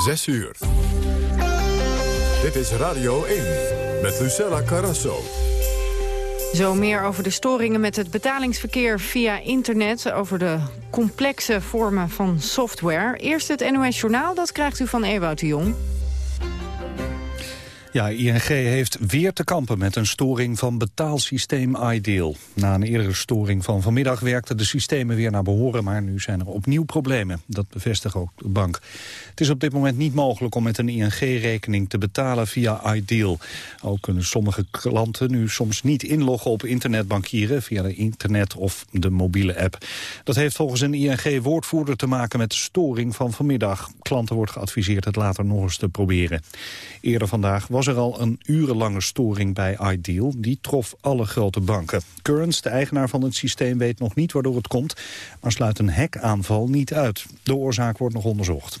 6 uur. Dit is Radio 1 met Lucella Carrasso. Zo meer over de storingen met het betalingsverkeer via internet... over de complexe vormen van software. Eerst het NOS Journaal, dat krijgt u van Ewout de Jong. Ja, ING heeft weer te kampen met een storing van betaalsysteem iDeal. Na een eerdere storing van vanmiddag werkten de systemen weer naar behoren... maar nu zijn er opnieuw problemen. Dat bevestigt ook de bank. Het is op dit moment niet mogelijk om met een ING-rekening te betalen via iDeal. Ook kunnen sommige klanten nu soms niet inloggen op internetbankieren... via de internet of de mobiele app. Dat heeft volgens een ING-woordvoerder te maken met de storing van vanmiddag. Klanten wordt geadviseerd het later nog eens te proberen. Eerder vandaag was er al een urenlange storing bij iDeal. Die trof alle grote banken. Currents, de eigenaar van het systeem, weet nog niet waardoor het komt... maar sluit een hackaanval niet uit. De oorzaak wordt nog onderzocht.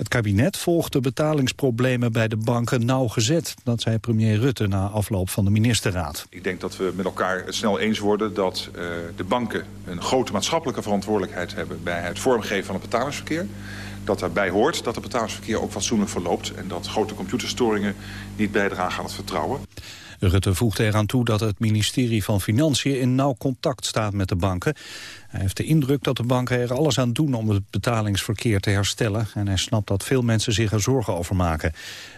Het kabinet volgt de betalingsproblemen bij de banken nauwgezet. Dat zei premier Rutte na afloop van de ministerraad. Ik denk dat we met elkaar snel eens worden dat uh, de banken een grote maatschappelijke verantwoordelijkheid hebben bij het vormgeven van het betalingsverkeer dat daarbij hoort dat het betalingsverkeer ook fatsoenlijk verloopt... en dat grote computerstoringen niet bijdragen aan het vertrouwen. Rutte voegde eraan toe dat het ministerie van Financiën in nauw contact staat met de banken. Hij heeft de indruk dat de banken er alles aan doen om het betalingsverkeer te herstellen. En hij snapt dat veel mensen zich er zorgen over maken.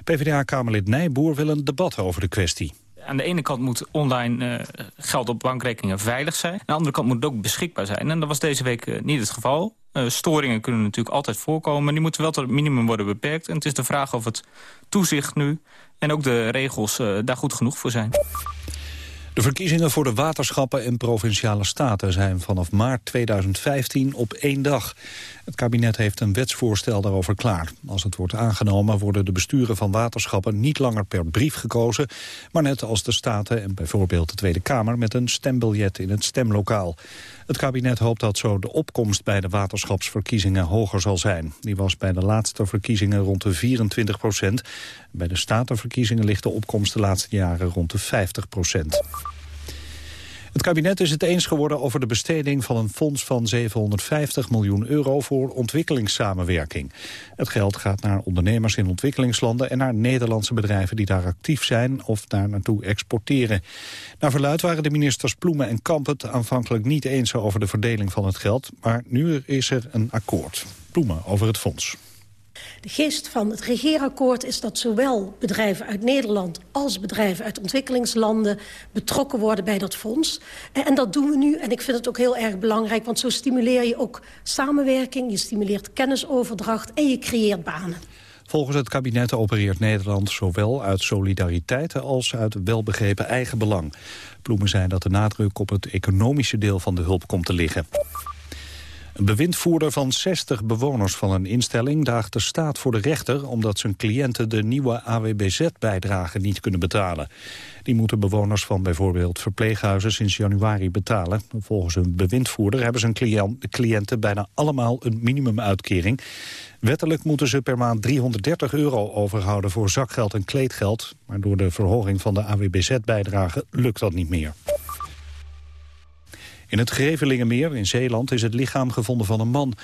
PvdA-kamerlid Nijboer wil een debat over de kwestie. Aan de ene kant moet online uh, geld op bankrekeningen veilig zijn. Aan de andere kant moet het ook beschikbaar zijn. En dat was deze week uh, niet het geval. Uh, storingen kunnen natuurlijk altijd voorkomen. Maar die moeten wel tot het minimum worden beperkt. En het is de vraag of het toezicht nu en ook de regels daar goed genoeg voor zijn. De verkiezingen voor de waterschappen en provinciale staten zijn vanaf maart 2015 op één dag. Het kabinet heeft een wetsvoorstel daarover klaar. Als het wordt aangenomen worden de besturen van waterschappen niet langer per brief gekozen, maar net als de staten en bijvoorbeeld de Tweede Kamer met een stembiljet in het stemlokaal. Het kabinet hoopt dat zo de opkomst bij de waterschapsverkiezingen hoger zal zijn. Die was bij de laatste verkiezingen rond de 24 procent. Bij de statenverkiezingen ligt de opkomst de laatste jaren rond de 50 procent. Het kabinet is het eens geworden over de besteding van een fonds van 750 miljoen euro voor ontwikkelingssamenwerking. Het geld gaat naar ondernemers in ontwikkelingslanden en naar Nederlandse bedrijven die daar actief zijn of daar naartoe exporteren. Naar verluid waren de ministers Ploemen en Kamp het aanvankelijk niet eens over de verdeling van het geld, maar nu is er een akkoord. Ploemen over het fonds. De geest van het regeerakkoord is dat zowel bedrijven uit Nederland... als bedrijven uit ontwikkelingslanden betrokken worden bij dat fonds. En dat doen we nu en ik vind het ook heel erg belangrijk... want zo stimuleer je ook samenwerking, je stimuleert kennisoverdracht... en je creëert banen. Volgens het kabinet opereert Nederland zowel uit solidariteit als uit welbegrepen eigenbelang. Bloemen zei dat de nadruk op het economische deel van de hulp komt te liggen. Een bewindvoerder van 60 bewoners van een instelling daagt de staat voor de rechter omdat zijn cliënten de nieuwe AWBZ-bijdrage niet kunnen betalen. Die moeten bewoners van bijvoorbeeld verpleeghuizen sinds januari betalen. Volgens een bewindvoerder hebben zijn cliënten bijna allemaal een minimumuitkering. Wettelijk moeten ze per maand 330 euro overhouden voor zakgeld en kleedgeld. Maar door de verhoging van de AWBZ-bijdrage lukt dat niet meer. In het Grevelingenmeer in Zeeland is het lichaam gevonden van een man.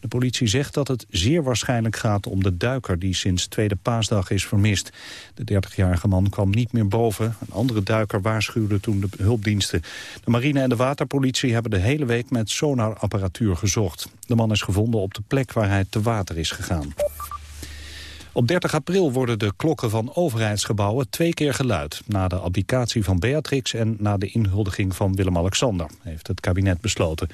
De politie zegt dat het zeer waarschijnlijk gaat om de duiker... die sinds tweede paasdag is vermist. De 30-jarige man kwam niet meer boven. Een andere duiker waarschuwde toen de hulpdiensten. De marine en de waterpolitie hebben de hele week met sonarapparatuur gezocht. De man is gevonden op de plek waar hij te water is gegaan. Op 30 april worden de klokken van overheidsgebouwen twee keer geluid. Na de abdicatie van Beatrix en na de inhuldiging van Willem-Alexander, heeft het kabinet besloten.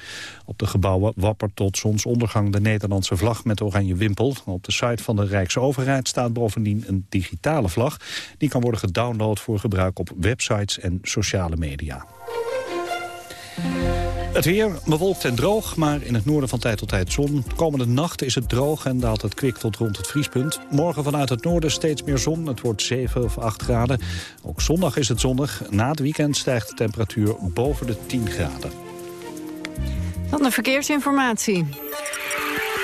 Op de gebouwen wappert tot zonsondergang de Nederlandse vlag met oranje wimpel. Op de site van de Rijksoverheid staat bovendien een digitale vlag. Die kan worden gedownload voor gebruik op websites en sociale media. Het weer bewolkt en droog, maar in het noorden van tijd tot tijd zon. Komende nacht is het droog en daalt het kwik tot rond het vriespunt. Morgen vanuit het noorden steeds meer zon. Het wordt 7 of 8 graden. Ook zondag is het zonnig. Na het weekend stijgt de temperatuur boven de 10 graden. Dan de verkeersinformatie.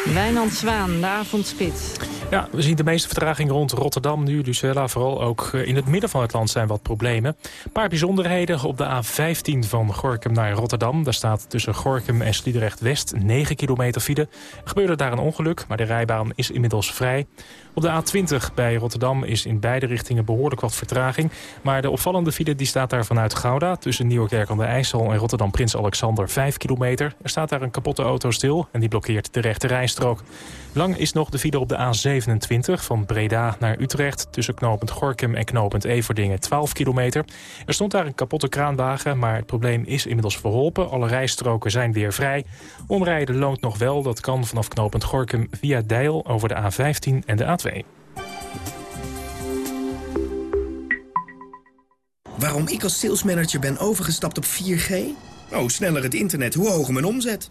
Wijnand Zwaan, de avondspit. Ja, we zien de meeste vertraging rond Rotterdam nu, Lucella. Vooral ook eh, in het midden van het land zijn wat problemen. Een paar bijzonderheden op de A15 van Gorkum naar Rotterdam. Daar staat tussen Gorkum en Sliedrecht-West 9 kilometer file. Er gebeurde daar een ongeluk, maar de rijbaan is inmiddels vrij. Op de A20 bij Rotterdam is in beide richtingen behoorlijk wat vertraging. Maar de opvallende file die staat daar vanuit Gouda... tussen Nieuwekerk aan de IJssel en Rotterdam Prins Alexander 5 kilometer. Er staat daar een kapotte auto stil en die blokkeert de rechte rijstrook. Lang is nog de file op de A27 van Breda naar Utrecht... tussen knooppunt Gorkum en knooppunt Everdingen 12 kilometer. Er stond daar een kapotte kraanwagen, maar het probleem is inmiddels verholpen. Alle rijstroken zijn weer vrij. Omrijden loont nog wel, dat kan vanaf knooppunt Gorkum via Deil over de A15 en de A2. Waarom ik als salesmanager ben overgestapt op 4G? Oh, sneller het internet, hoe hoger mijn omzet.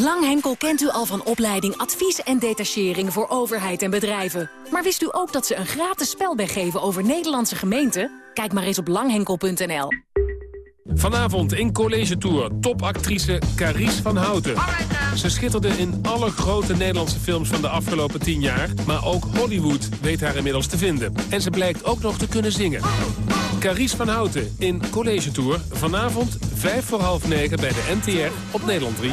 Langhenkel kent u al van opleiding advies en detachering voor overheid en bedrijven. Maar wist u ook dat ze een gratis spelbeg geven over Nederlandse gemeenten? Kijk maar eens op langhenkel.nl. Vanavond in College Tour topactrice Carice van Houten. Ze schitterde in alle grote Nederlandse films van de afgelopen tien jaar... maar ook Hollywood weet haar inmiddels te vinden. En ze blijkt ook nog te kunnen zingen. Carice van Houten in College Tour. Vanavond 5 voor half 9 bij de NTR op Nederland 3.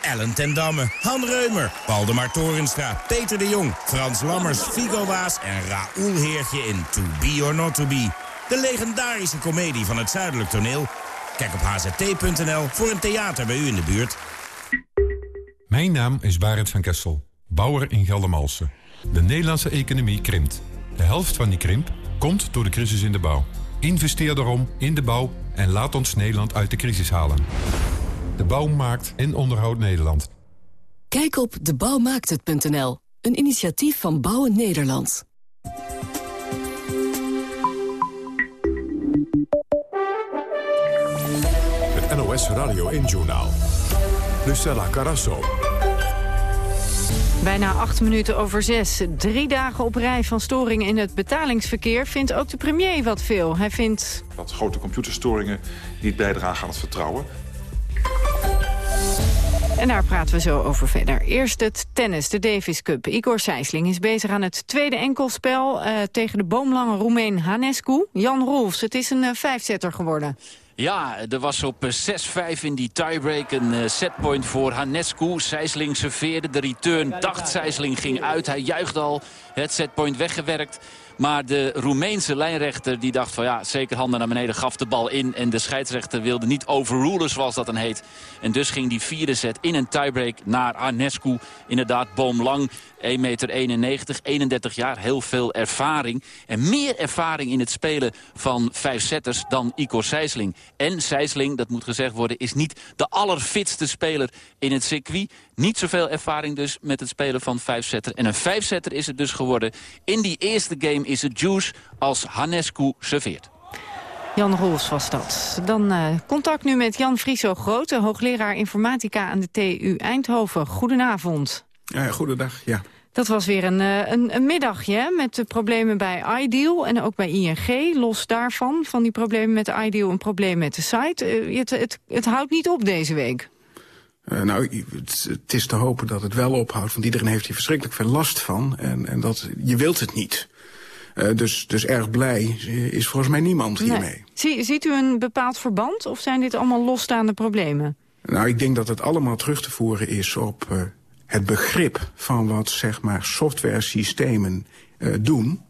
Ellen ten Damme, Han Reumer, Waldemar Torenstra, Peter de Jong... Frans Lammers, Figo Waas en Raoul Heertje in To Be or Not To Be. De legendarische komedie van het Zuidelijk Toneel. Kijk op hzt.nl voor een theater bij u in de buurt. Mijn naam is Barend van Kessel, bouwer in Geldermalsen. De Nederlandse economie krimpt. De helft van die krimp komt door de crisis in de bouw. Investeer daarom in de bouw en laat ons Nederland uit de crisis halen. De bouw maakt en onderhoudt Nederland. Kijk op debouwmaakthet.nl, een initiatief van Bouwen Nederland. Het NOS Radio 1-journaal. Lucella Carasso. Bijna acht minuten over zes. Drie dagen op rij van storingen in het betalingsverkeer... vindt ook de premier wat veel. Hij vindt... Dat grote computerstoringen niet bijdragen aan het vertrouwen. En daar praten we zo over verder. Eerst het tennis, de Davis Cup. Igor Sijsling is bezig aan het tweede enkelspel... Uh, tegen de boomlange Roemeen Hanescu. Jan Rolfs, het is een uh, vijfzetter geworden. Ja, er was op 6-5 in die tiebreak een setpoint voor Hanescu. Sijsling serveerde, de return dacht Sijsling ging uit. Hij juichte al, het setpoint weggewerkt. Maar de Roemeense lijnrechter die dacht van ja, zeker handen naar beneden, gaf de bal in. En de scheidsrechter wilde niet overrulen zoals dat dan heet. En dus ging die vierde set in een tiebreak naar Arnescu. Inderdaad, boomlang, 1,91 meter, 31 jaar, heel veel ervaring. En meer ervaring in het spelen van vijf setters dan Igor Sijsling. En Sijsling, dat moet gezegd worden, is niet de allerfitste speler in het circuit. Niet zoveel ervaring dus met het spelen van vijfzetter. En een vijfzetter is het dus geworden. In die eerste game is het Juice als Hanescu serveert. Jan Roels was dat. Dan uh, contact nu met Jan Frieso Grote, hoogleraar informatica aan de TU Eindhoven. Goedenavond. Ja, goedendag, ja. Dat was weer een, een, een middagje met de problemen bij Ideal en ook bij ING. Los daarvan, van die problemen met Ideal, een probleem met de site. Uh, het, het, het houdt niet op deze week. Uh, nou, het, het, is te hopen dat het wel ophoudt, want iedereen heeft hier verschrikkelijk veel last van. En, en dat, je wilt het niet. Uh, dus, dus erg blij is volgens mij niemand hiermee. Nee. Zie, ziet u een bepaald verband of zijn dit allemaal losstaande problemen? Nou, ik denk dat het allemaal terug te voeren is op uh, het begrip van wat zeg maar software systemen doen.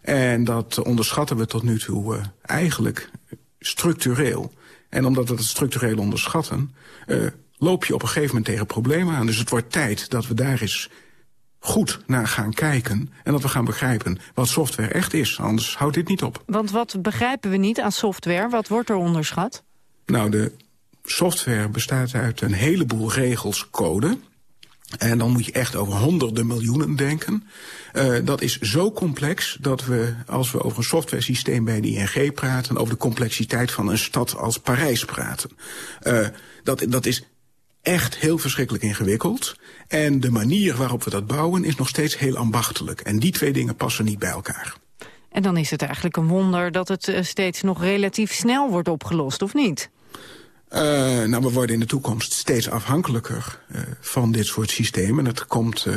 En dat onderschatten we tot nu toe eigenlijk structureel. En omdat we het structureel onderschatten... Uh, loop je op een gegeven moment tegen problemen aan. Dus het wordt tijd dat we daar eens goed naar gaan kijken... en dat we gaan begrijpen wat software echt is. Anders houdt dit niet op. Want wat begrijpen we niet aan software? Wat wordt er onderschat? Nou, de software bestaat uit een heleboel regels, code... En dan moet je echt over honderden miljoenen denken. Uh, dat is zo complex dat we, als we over een software systeem bij de ING praten... over de complexiteit van een stad als Parijs praten. Uh, dat, dat is echt heel verschrikkelijk ingewikkeld. En de manier waarop we dat bouwen is nog steeds heel ambachtelijk. En die twee dingen passen niet bij elkaar. En dan is het eigenlijk een wonder dat het uh, steeds nog relatief snel wordt opgelost, of niet? Uh, nou, we worden in de toekomst steeds afhankelijker uh, van dit soort systemen. En het komt, uh,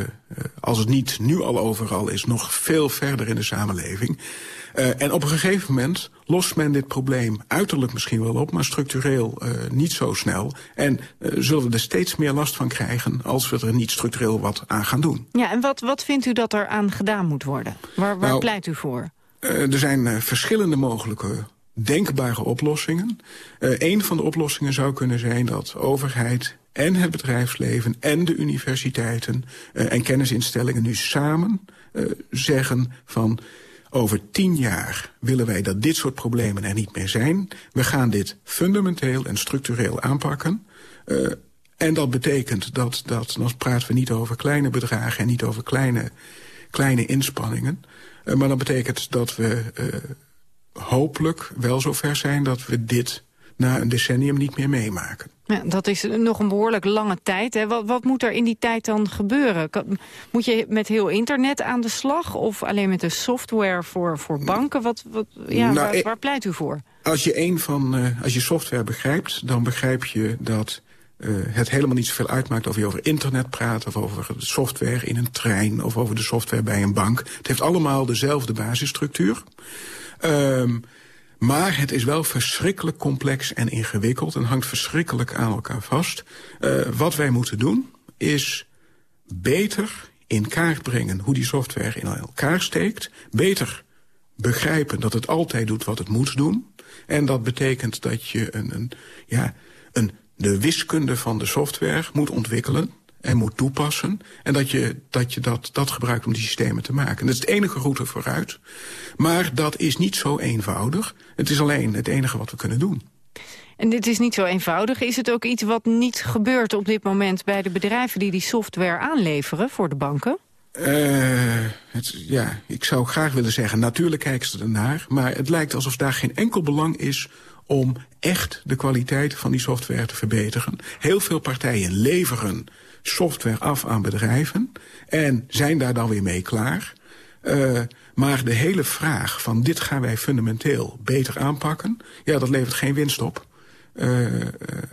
als het niet nu al overal is, nog veel verder in de samenleving. En op een gegeven moment lost men dit probleem uiterlijk misschien wel op... maar structureel niet zo snel. En zullen we er steeds meer last van krijgen... als we er niet structureel wat aan gaan doen. Ja, en wat, wat vindt u dat er aan gedaan moet worden? Waar, waar nou, pleit u voor? er zijn verschillende mogelijke denkbare oplossingen. Een van de oplossingen zou kunnen zijn dat overheid en het bedrijfsleven en de universiteiten en kennisinstellingen nu samen zeggen van over tien jaar willen wij dat dit soort problemen er niet meer zijn. We gaan dit fundamenteel en structureel aanpakken. Uh, en dat betekent dat, dat, dan praten we niet over kleine bedragen en niet over kleine, kleine inspanningen. Uh, maar dat betekent dat we uh, hopelijk wel zover zijn dat we dit na een decennium niet meer meemaken. Ja, dat is nog een behoorlijk lange tijd. Hè. Wat, wat, moet er in die tijd dan gebeuren? Moet je met heel internet aan de slag? Of alleen met de software voor, voor banken? Wat, wat, ja, nou, waar, waar, pleit u voor? Als je, een van, uh, als je software begrijpt, dan begrijp je dat uh, het helemaal niet zoveel uitmaakt of je over internet praat... of over de software in een trein of over de software bij een bank. Het heeft allemaal dezelfde basisstructuur. Um, maar het is wel verschrikkelijk complex en ingewikkeld... en hangt verschrikkelijk aan elkaar vast. Uh, wat wij moeten doen is beter in kaart brengen... hoe die software in elkaar steekt. Beter begrijpen dat het altijd doet wat het moet doen. En dat betekent dat je een, een, ja, een, de wiskunde van de software moet ontwikkelen en moet toepassen. En dat je dat, je dat, dat gebruikt om die systemen te maken. Dat is de enige route vooruit. Maar dat is niet zo eenvoudig. Het is alleen het enige wat we kunnen doen. En dit is niet zo eenvoudig. Is het ook iets wat niet gebeurt op dit moment bij de bedrijven die die software aanleveren voor de banken? Uh, het, ja, ik zou graag willen zeggen, natuurlijk kijken ze ernaar. Maar het lijkt alsof daar geen enkel belang is om echt de kwaliteit van die software te verbeteren. Heel veel partijen leveren software af aan bedrijven en zijn daar dan weer mee klaar. Uh, maar de hele vraag van dit gaan wij fundamenteel beter aanpakken... ja, dat levert geen winst op. Uh,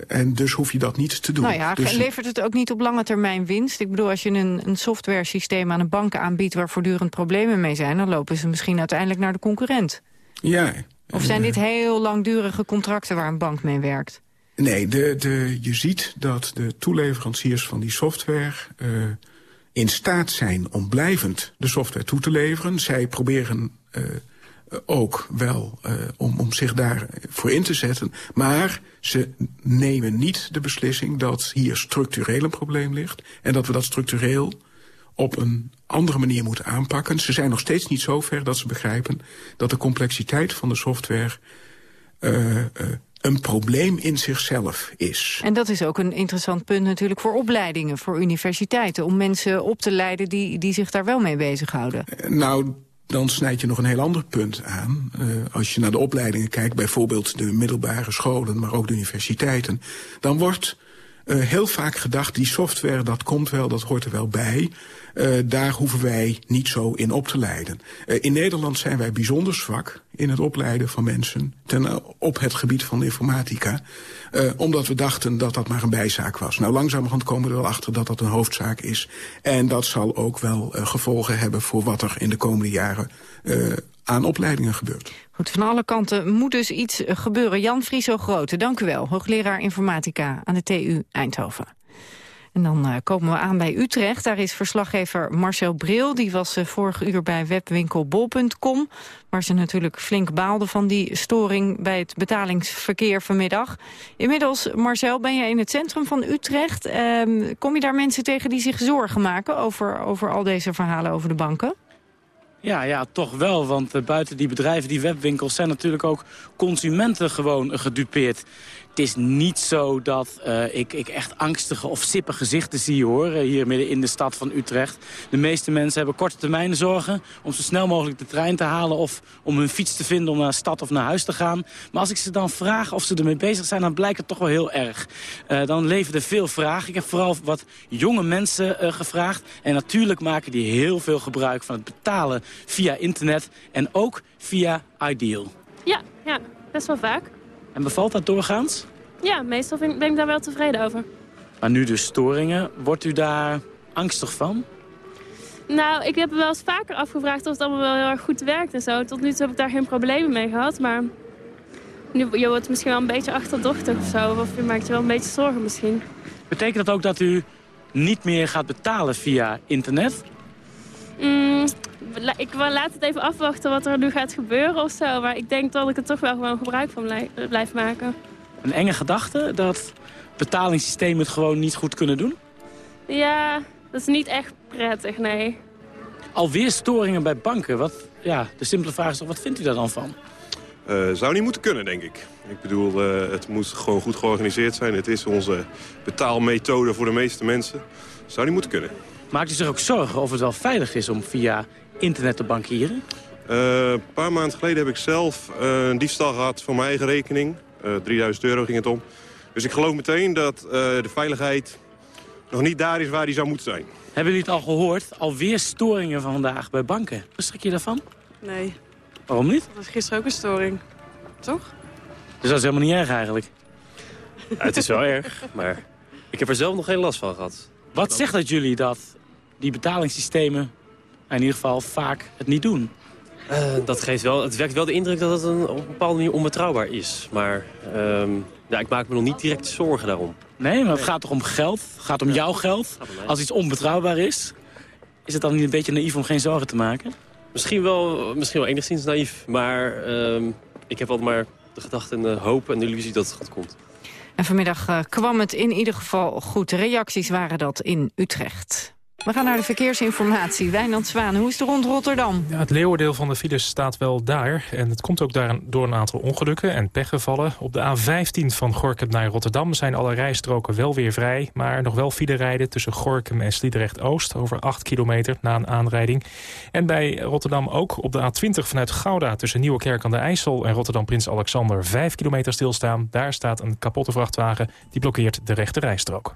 en dus hoef je dat niet te doen. Nou ja, dus, levert het ook niet op lange termijn winst? Ik bedoel, als je een, een software systeem aan een bank aanbiedt... waar voortdurend problemen mee zijn... dan lopen ze misschien uiteindelijk naar de concurrent. Ja. Of zijn dit heel langdurige contracten waar een bank mee werkt? Nee, de, de, je ziet dat de toeleveranciers van die software... Uh, in staat zijn om blijvend de software toe te leveren. Zij proberen uh, ook wel uh, om, om zich daarvoor in te zetten. Maar ze nemen niet de beslissing dat hier structureel een probleem ligt... en dat we dat structureel op een andere manier moeten aanpakken. Ze zijn nog steeds niet zo ver dat ze begrijpen dat de complexiteit van de software... Uh, een probleem in zichzelf is. En dat is ook een interessant punt natuurlijk voor opleidingen, voor universiteiten... om mensen op te leiden die, die zich daar wel mee bezighouden. Nou, dan snijd je nog een heel ander punt aan. Uh, als je naar de opleidingen kijkt, bijvoorbeeld de middelbare scholen... maar ook de universiteiten, dan wordt uh, heel vaak gedacht... die software, dat komt wel, dat hoort er wel bij... Uh, daar hoeven wij niet zo in op te leiden. Uh, in Nederland zijn wij bijzonder zwak in het opleiden van mensen ten, op het gebied van informatica. omdat we dachten dat dat maar een bijzaak was. Nou, langzamerhand komen we er wel achter dat dat een hoofdzaak is. En dat zal ook wel gevolgen hebben voor wat er in de komende jaren aan opleidingen gebeurt. Goed, van alle kanten moet dus iets gebeuren. Jan Frieso Grote, dank u wel. Hoogleraar informatica aan de TU Eindhoven. En dan uh, komen we aan bij Utrecht. Daar is verslaggever Marcel Bril. Die was uh, vorig uur bij webwinkelbol.com. Waar ze natuurlijk flink baalden van die storing bij het betalingsverkeer vanmiddag. Inmiddels, Marcel, ben je in het centrum van Utrecht. Uh, kom je daar mensen tegen die zich zorgen maken over, over al deze verhalen over de banken? Ja, ja, toch wel. Want uh, buiten die bedrijven, die webwinkels... zijn natuurlijk ook consumenten gewoon gedupeerd. Het is niet zo dat uh, ik, ik echt angstige of sippe gezichten zie hoor, hier midden in de stad van Utrecht. De meeste mensen hebben korte termijn zorgen om zo snel mogelijk de trein te halen of om hun fiets te vinden om naar stad of naar huis te gaan. Maar als ik ze dan vraag of ze ermee bezig zijn, dan blijkt het toch wel heel erg. Uh, dan leven er veel vragen. Ik heb vooral wat jonge mensen gevraagd. En natuurlijk maken die heel veel gebruik van het betalen via internet en ook via Ideal. Ja, ja, best wel vaak. En bevalt dat doorgaans? Ja, meestal vind, ben ik daar wel tevreden over. Maar nu dus storingen, wordt u daar angstig van? Nou, ik heb me wel eens vaker afgevraagd of het allemaal wel heel erg goed werkt en zo. Tot nu toe heb ik daar geen problemen mee gehad, maar... Nu, je wordt misschien wel een beetje achterdochtig of zo. Of je maakt je wel een beetje zorgen misschien. Betekent dat ook dat u niet meer gaat betalen via internet? Mm, ik laat het even afwachten wat er nu gaat gebeuren of zo. Maar ik denk dat ik er toch wel gewoon gebruik van blijf maken. Een enge gedachte dat betalingssystemen het gewoon niet goed kunnen doen? Ja, dat is niet echt prettig, nee. Alweer storingen bij banken. Wat, ja, de simpele vraag is toch, wat vindt u daar dan van? Uh, zou niet moeten kunnen, denk ik. Ik bedoel, uh, het moet gewoon goed georganiseerd zijn. Het is onze betaalmethode voor de meeste mensen. Zou niet moeten kunnen. Maakt u zich ook zorgen of het wel veilig is om via internet te bankieren? Uh, een paar maanden geleden heb ik zelf een diefstal gehad van mijn eigen rekening. 3000 euro ging het om. Dus ik geloof meteen dat de veiligheid nog niet daar is waar die zou moeten zijn. Hebben jullie het al gehoord? Alweer storingen van vandaag bij banken. Wat schrik je daarvan? Nee. Waarom niet? Dat was gisteren ook een storing. Toch? Dus dat is helemaal niet erg eigenlijk? Ja, het is wel erg, maar ik heb er zelf nog geen last van gehad. Wat zegt dat jullie dat die betalingssystemen in ieder geval vaak het niet doen? Uh, dat geeft wel, het wekt wel de indruk dat het een, op een bepaalde manier onbetrouwbaar is. Maar um, ja, ik maak me nog niet direct zorgen daarom. Nee, maar het gaat toch om geld? Het gaat om ja. jouw geld? Als iets onbetrouwbaar is, is het dan niet een beetje naïef om geen zorgen te maken? Misschien wel, misschien wel enigszins naïef. Maar um, ik heb altijd maar de gedachte en de hoop en de illusie dat het goed komt. En vanmiddag uh, kwam het in ieder geval goed. De reacties waren dat in Utrecht. We gaan naar de verkeersinformatie. Wijnand Zwaan, hoe is het rond Rotterdam? Ja, het leeuwendeel van de files staat wel daar. En het komt ook daar door een aantal ongelukken en pechgevallen. Op de A15 van Gorkum naar Rotterdam zijn alle rijstroken wel weer vrij. Maar nog wel file rijden tussen Gorkum en Sliedrecht-Oost... over 8 kilometer na een aanrijding. En bij Rotterdam ook op de A20 vanuit Gouda... tussen Nieuwekerk aan de IJssel en Rotterdam-Prins Alexander... 5 kilometer stilstaan. Daar staat een kapotte vrachtwagen. Die blokkeert de rechte rijstrook.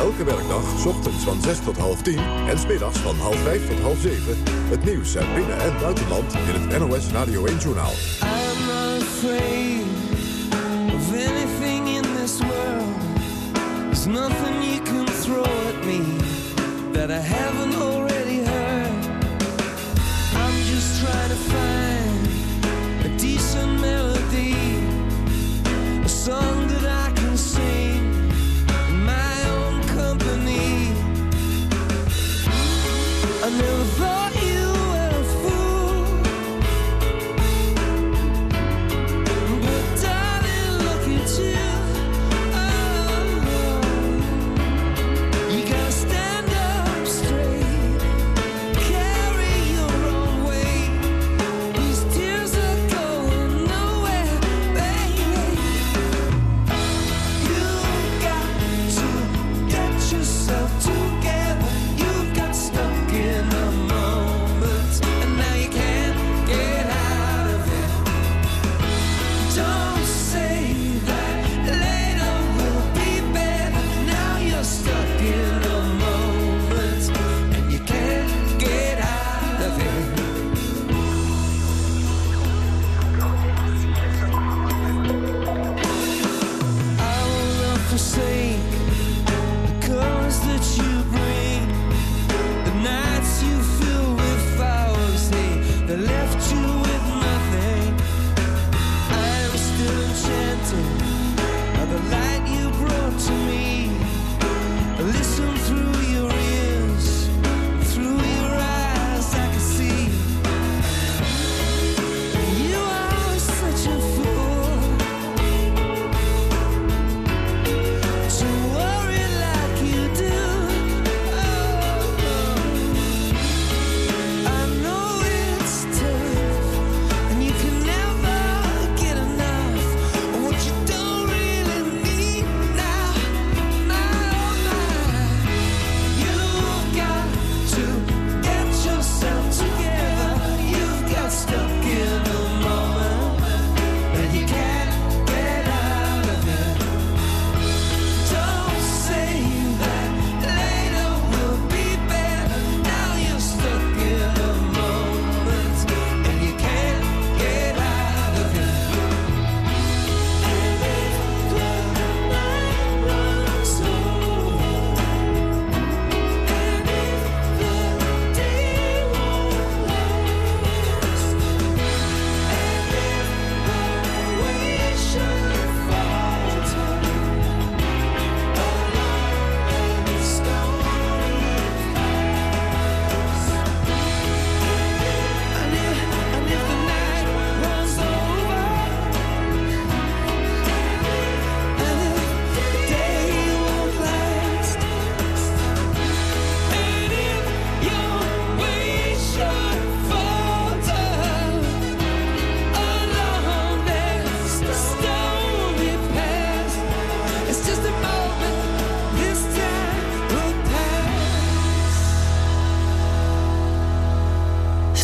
Elke werkdag, ochtends van 6 tot half 10 en smiddags van half 5 tot half 7. Het nieuws uit binnen- en buitenland in het NOS Radio 1-journaal. I'm afraid of anything in this world. There's nothing you can throw at me that I haven't already heard. I'm just trying to find a decent melody. A song that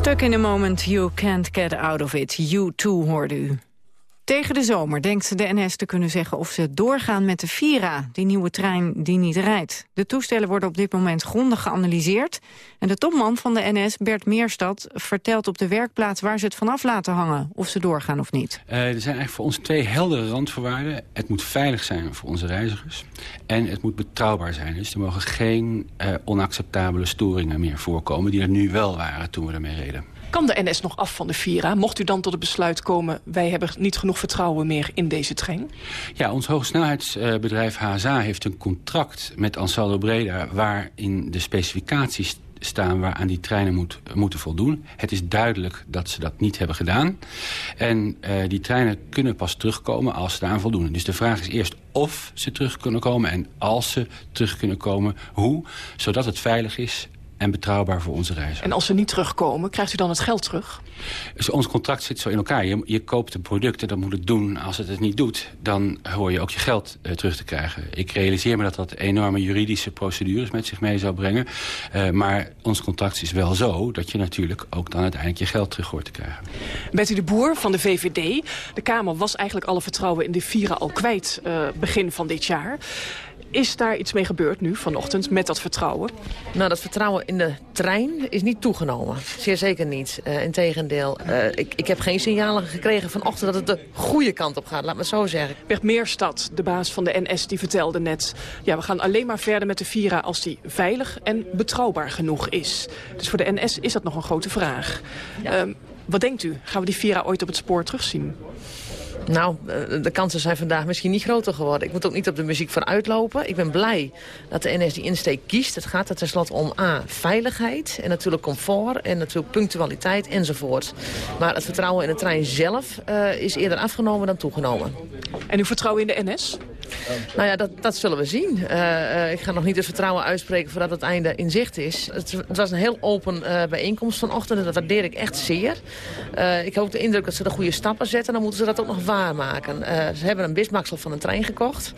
Stuck in a moment, you can't get out of it. You too, hoorde u. Tegen de zomer denkt de NS te kunnen zeggen of ze doorgaan met de Vira, die nieuwe trein die niet rijdt. De toestellen worden op dit moment grondig geanalyseerd. En de topman van de NS, Bert Meerstad, vertelt op de werkplaats waar ze het vanaf laten hangen, of ze doorgaan of niet. Uh, er zijn eigenlijk voor ons twee heldere randvoorwaarden. Het moet veilig zijn voor onze reizigers en het moet betrouwbaar zijn. Dus er mogen geen uh, onacceptabele storingen meer voorkomen die er nu wel waren toen we ermee reden. Kan de NS nog af van de Vira? Mocht u dan tot het besluit komen... wij hebben niet genoeg vertrouwen meer in deze trein? Ja, ons hogesnelheidsbedrijf HSA heeft een contract met Ansaldo Breda... waarin de specificaties staan waaraan die treinen moet, moeten voldoen. Het is duidelijk dat ze dat niet hebben gedaan. En uh, die treinen kunnen pas terugkomen als ze daaraan voldoen. Dus de vraag is eerst of ze terug kunnen komen... en als ze terug kunnen komen, hoe, zodat het veilig is en betrouwbaar voor onze reizigers. En als ze niet terugkomen, krijgt u dan het geld terug? Dus ons contract zit zo in elkaar. Je, je koopt een product en dat moet het doen. Als het het niet doet, dan hoor je ook je geld uh, terug te krijgen. Ik realiseer me dat dat enorme juridische procedures met zich mee zou brengen. Uh, maar ons contract is wel zo dat je natuurlijk ook dan uiteindelijk je geld terug hoort te krijgen. Betty de Boer van de VVD. De Kamer was eigenlijk alle vertrouwen in de Vira al kwijt uh, begin van dit jaar. Is daar iets mee gebeurd nu vanochtend met dat vertrouwen? Nou, dat vertrouwen in de trein is niet toegenomen. Zeer zeker niet. Uh, Integendeel, uh, ik, ik heb geen signalen gekregen vanochtend dat het de goede kant op gaat. Laat me het zo zeggen. Bert Meerstad, de baas van de NS, die vertelde net... ja, we gaan alleen maar verder met de Vira als die veilig en betrouwbaar genoeg is. Dus voor de NS is dat nog een grote vraag. Ja. Uh, wat denkt u? Gaan we die Vira ooit op het spoor terugzien? Nou, de kansen zijn vandaag misschien niet groter geworden. Ik moet ook niet op de muziek vooruitlopen. Ik ben blij dat de NS die insteek kiest. Het gaat er tenslotte om A, veiligheid en natuurlijk comfort en natuurlijk punctualiteit enzovoort. Maar het vertrouwen in de trein zelf uh, is eerder afgenomen dan toegenomen. En uw vertrouwen in de NS? Nou ja, dat, dat zullen we zien. Uh, uh, ik ga nog niet het vertrouwen uitspreken voordat het einde in zicht is. Het, het was een heel open uh, bijeenkomst vanochtend en dat waardeer ik echt zeer. ik heb ook de indruk dat ze de goede stappen zetten. Dan moeten ze dat ook nog waarmaken. ze hebben een bismaksel van een trein gekocht.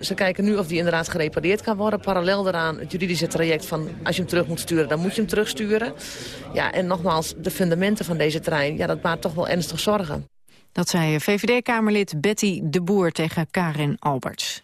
ze kijken nu of die inderdaad gerepareerd kan worden. Parallel daaraan het juridische traject van als je hem terug moet sturen, dan moet je hem terugsturen. Ja, en nogmaals, de fundamenten van deze trein, ja, dat baart toch wel ernstig zorgen. Dat zei VVD-Kamerlid Betty de Boer tegen Karin Alberts.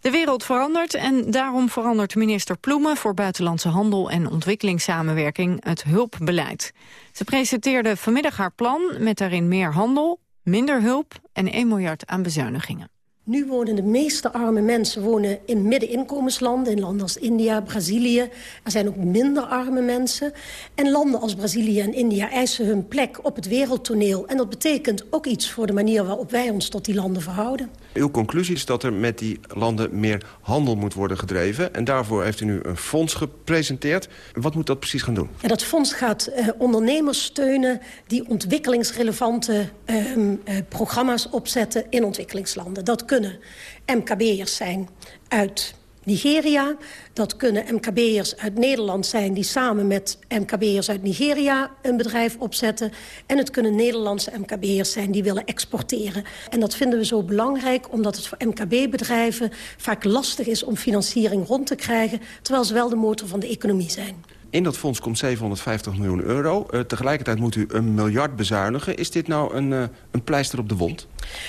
De wereld verandert en daarom verandert minister Ploemen... voor Buitenlandse Handel en Ontwikkelingssamenwerking het hulpbeleid. Ze presenteerde vanmiddag haar plan met daarin meer handel, minder hulp... en 1 miljard aan bezuinigingen. Nu wonen de meeste arme mensen wonen in middeninkomenslanden... in landen als India, Brazilië. Er zijn ook minder arme mensen. En landen als Brazilië en India eisen hun plek op het wereldtoneel. En dat betekent ook iets voor de manier waarop wij ons tot die landen verhouden. Uw conclusie is dat er met die landen meer handel moet worden gedreven. En daarvoor heeft u nu een fonds gepresenteerd. Wat moet dat precies gaan doen? Ja, dat fonds gaat uh, ondernemers steunen... die ontwikkelingsrelevante uh, uh, programma's opzetten in ontwikkelingslanden. Dat kunnen MKB'ers zijn uit Nigeria. Dat kunnen MKB'ers uit Nederland zijn... die samen met MKB'ers uit Nigeria een bedrijf opzetten. En het kunnen Nederlandse MKB'ers zijn die willen exporteren. En dat vinden we zo belangrijk omdat het voor MKB-bedrijven... vaak lastig is om financiering rond te krijgen... terwijl ze wel de motor van de economie zijn. In dat fonds komt 750 miljoen euro. Uh, tegelijkertijd moet u een miljard bezuinigen. Is dit nou een, uh, een pleister op de wond?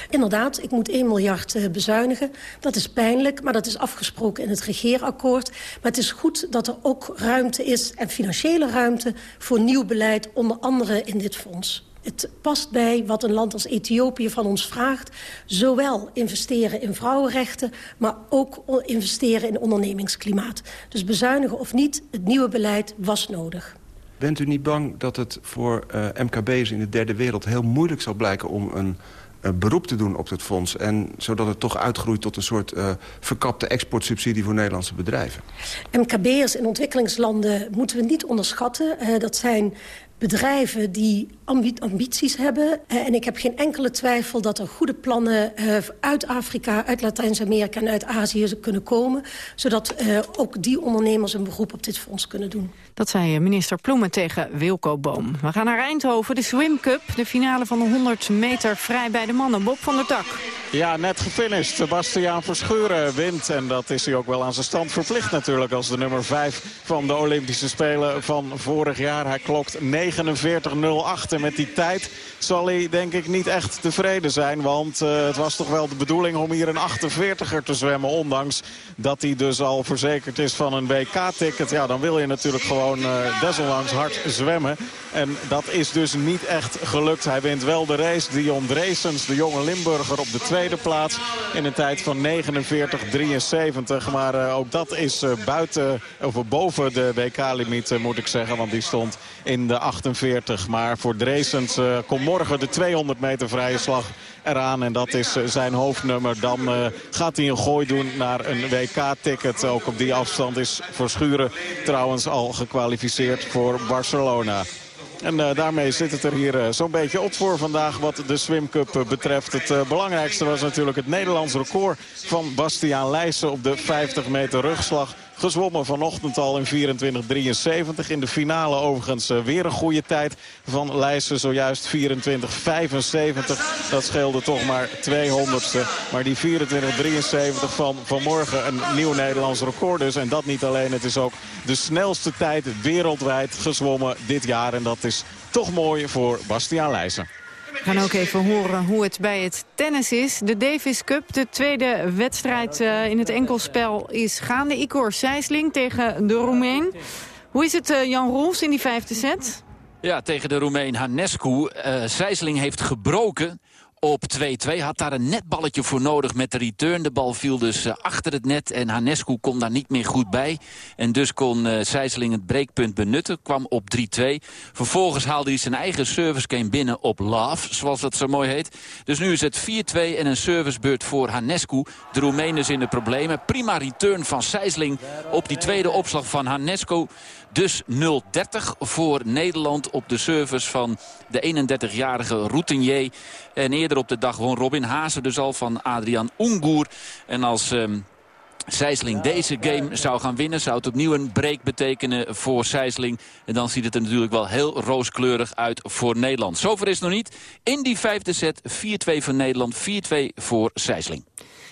Inderdaad, ik moet 1 miljard uh, bezuinigen. Dat is pijnlijk, maar dat is afgesproken in het regeerakkoord. Maar het is goed dat er ook ruimte is, en financiële ruimte... voor nieuw beleid, onder andere in dit fonds. Het past bij wat een land als Ethiopië van ons vraagt. Zowel investeren in vrouwenrechten, maar ook investeren in ondernemingsklimaat. Dus bezuinigen of niet, het nieuwe beleid was nodig. Bent u niet bang dat het voor uh, MKB'ers in de derde wereld heel moeilijk zal blijken om een uh, beroep te doen op het fonds... en zodat het toch uitgroeit tot een soort uh, verkapte exportsubsidie voor Nederlandse bedrijven? MKB'ers in ontwikkelingslanden moeten we niet onderschatten. Uh, dat zijn bedrijven die ambi ambities hebben. En ik heb geen enkele twijfel dat er goede plannen uh, uit Afrika, uit Latijns-Amerika en uit Azië kunnen komen. Zodat uh, ook die ondernemers een beroep op dit fonds kunnen doen. Dat zei minister Ploemen tegen Wilco Boom. We gaan naar Eindhoven, de Swim Cup. De finale van de 100 meter vrij bij de mannen. Bob van der Tak. Ja, net gefinished. Sebastiaan Verschuren wint. En dat is hij ook wel aan zijn stand verplicht natuurlijk. Als de nummer 5 van de Olympische Spelen van vorig jaar. Hij klokt 49.08. En met die tijd zal hij denk ik niet echt tevreden zijn. Want uh, het was toch wel de bedoeling om hier een 48er te zwemmen. Ondanks dat hij dus al verzekerd is van een WK-ticket. Ja, dan wil je natuurlijk gewoon uh, desondanks hard zwemmen. En dat is dus niet echt gelukt. Hij wint wel de race. Dion Dreesens, de jonge Limburger, op de tweede plaats. In een tijd van 49-73. Maar uh, ook dat is uh, buiten, of boven de WK-limiet moet ik zeggen. Want die stond in de 48. Maar voor Dreesens komt morgen de 200 meter vrije slag eraan. En dat is zijn hoofdnummer. Dan gaat hij een gooi doen naar een WK-ticket. Ook op die afstand is Verschuren trouwens al gekwalificeerd voor Barcelona. En uh, daarmee zit het er hier uh, zo'n beetje op voor vandaag wat de Swim Cup uh, betreft. Het belangrijkste was natuurlijk het Nederlands record van Bastiaan Leijsen op de 50 meter rugslag. Gezwommen vanochtend al in 24.73. In de finale overigens uh, weer een goede tijd van Leijsen. Zojuist 24.75. Dat scheelde toch maar 200ste. Maar die 24.73 van vanmorgen een nieuw Nederlands record dus. En dat niet alleen. Het is ook de snelste tijd wereldwijd gezwommen dit jaar. En dat is toch mooi voor Bastiaan Leijsen. We gaan ook even horen hoe het bij het tennis is. De Davis Cup, de tweede wedstrijd uh, in het enkelspel, is gaande. Igor Sijsling tegen de Roemeen. Hoe is het, uh, Jan Rolfs, in die vijfde set? Ja, tegen de Roemeen Hanescu. Uh, Sijsling heeft gebroken op 2-2. Had daar een netballetje voor nodig met de return. De bal viel dus uh, achter het net en Hanescu kon daar niet meer goed bij. En dus kon uh, het breekpunt benutten. Kwam op 3-2. Vervolgens haalde hij zijn eigen service game binnen op love, zoals dat zo mooi heet. Dus nu is het 4-2 en een servicebeurt voor Hanescu. De Roemenen is in de problemen. Prima return van Sijsling op die tweede opslag van Hanescu. Dus 0-30 voor Nederland op de service van de 31-jarige routinier. En eerder op de dag won Robin Haase dus al van Adrian Ungur. En als... Um, Sijsling deze game zou gaan winnen. Zou het opnieuw een break betekenen voor Sijsling. En dan ziet het er natuurlijk wel heel rooskleurig uit voor Nederland. Zover is het nog niet. In die vijfde set 4-2 voor Nederland, 4-2 voor Sijsling.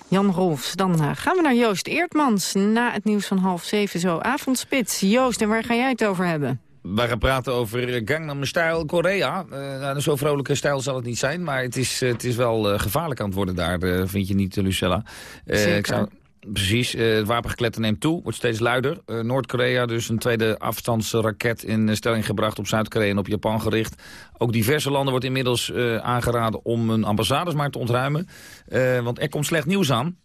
Jan Rolfs, dan uh, gaan we naar Joost Eertmans. Na het nieuws van half zeven zo avondspits. Joost, en waar ga jij het over hebben? We gaan praten over Gangnam Style Korea. Uh, nou, Zo'n vrolijke stijl zal het niet zijn, maar het is, het is wel uh, gevaarlijk aan het worden daar, vind je niet, Lucella? ik zou, Precies, het wapengekletter neemt toe, wordt steeds luider. Noord-Korea dus een tweede afstandsraket in stelling gebracht op Zuid-Korea en op Japan gericht. Ook diverse landen wordt inmiddels aangeraden om hun ambassades maar te ontruimen. want er komt slecht nieuws aan.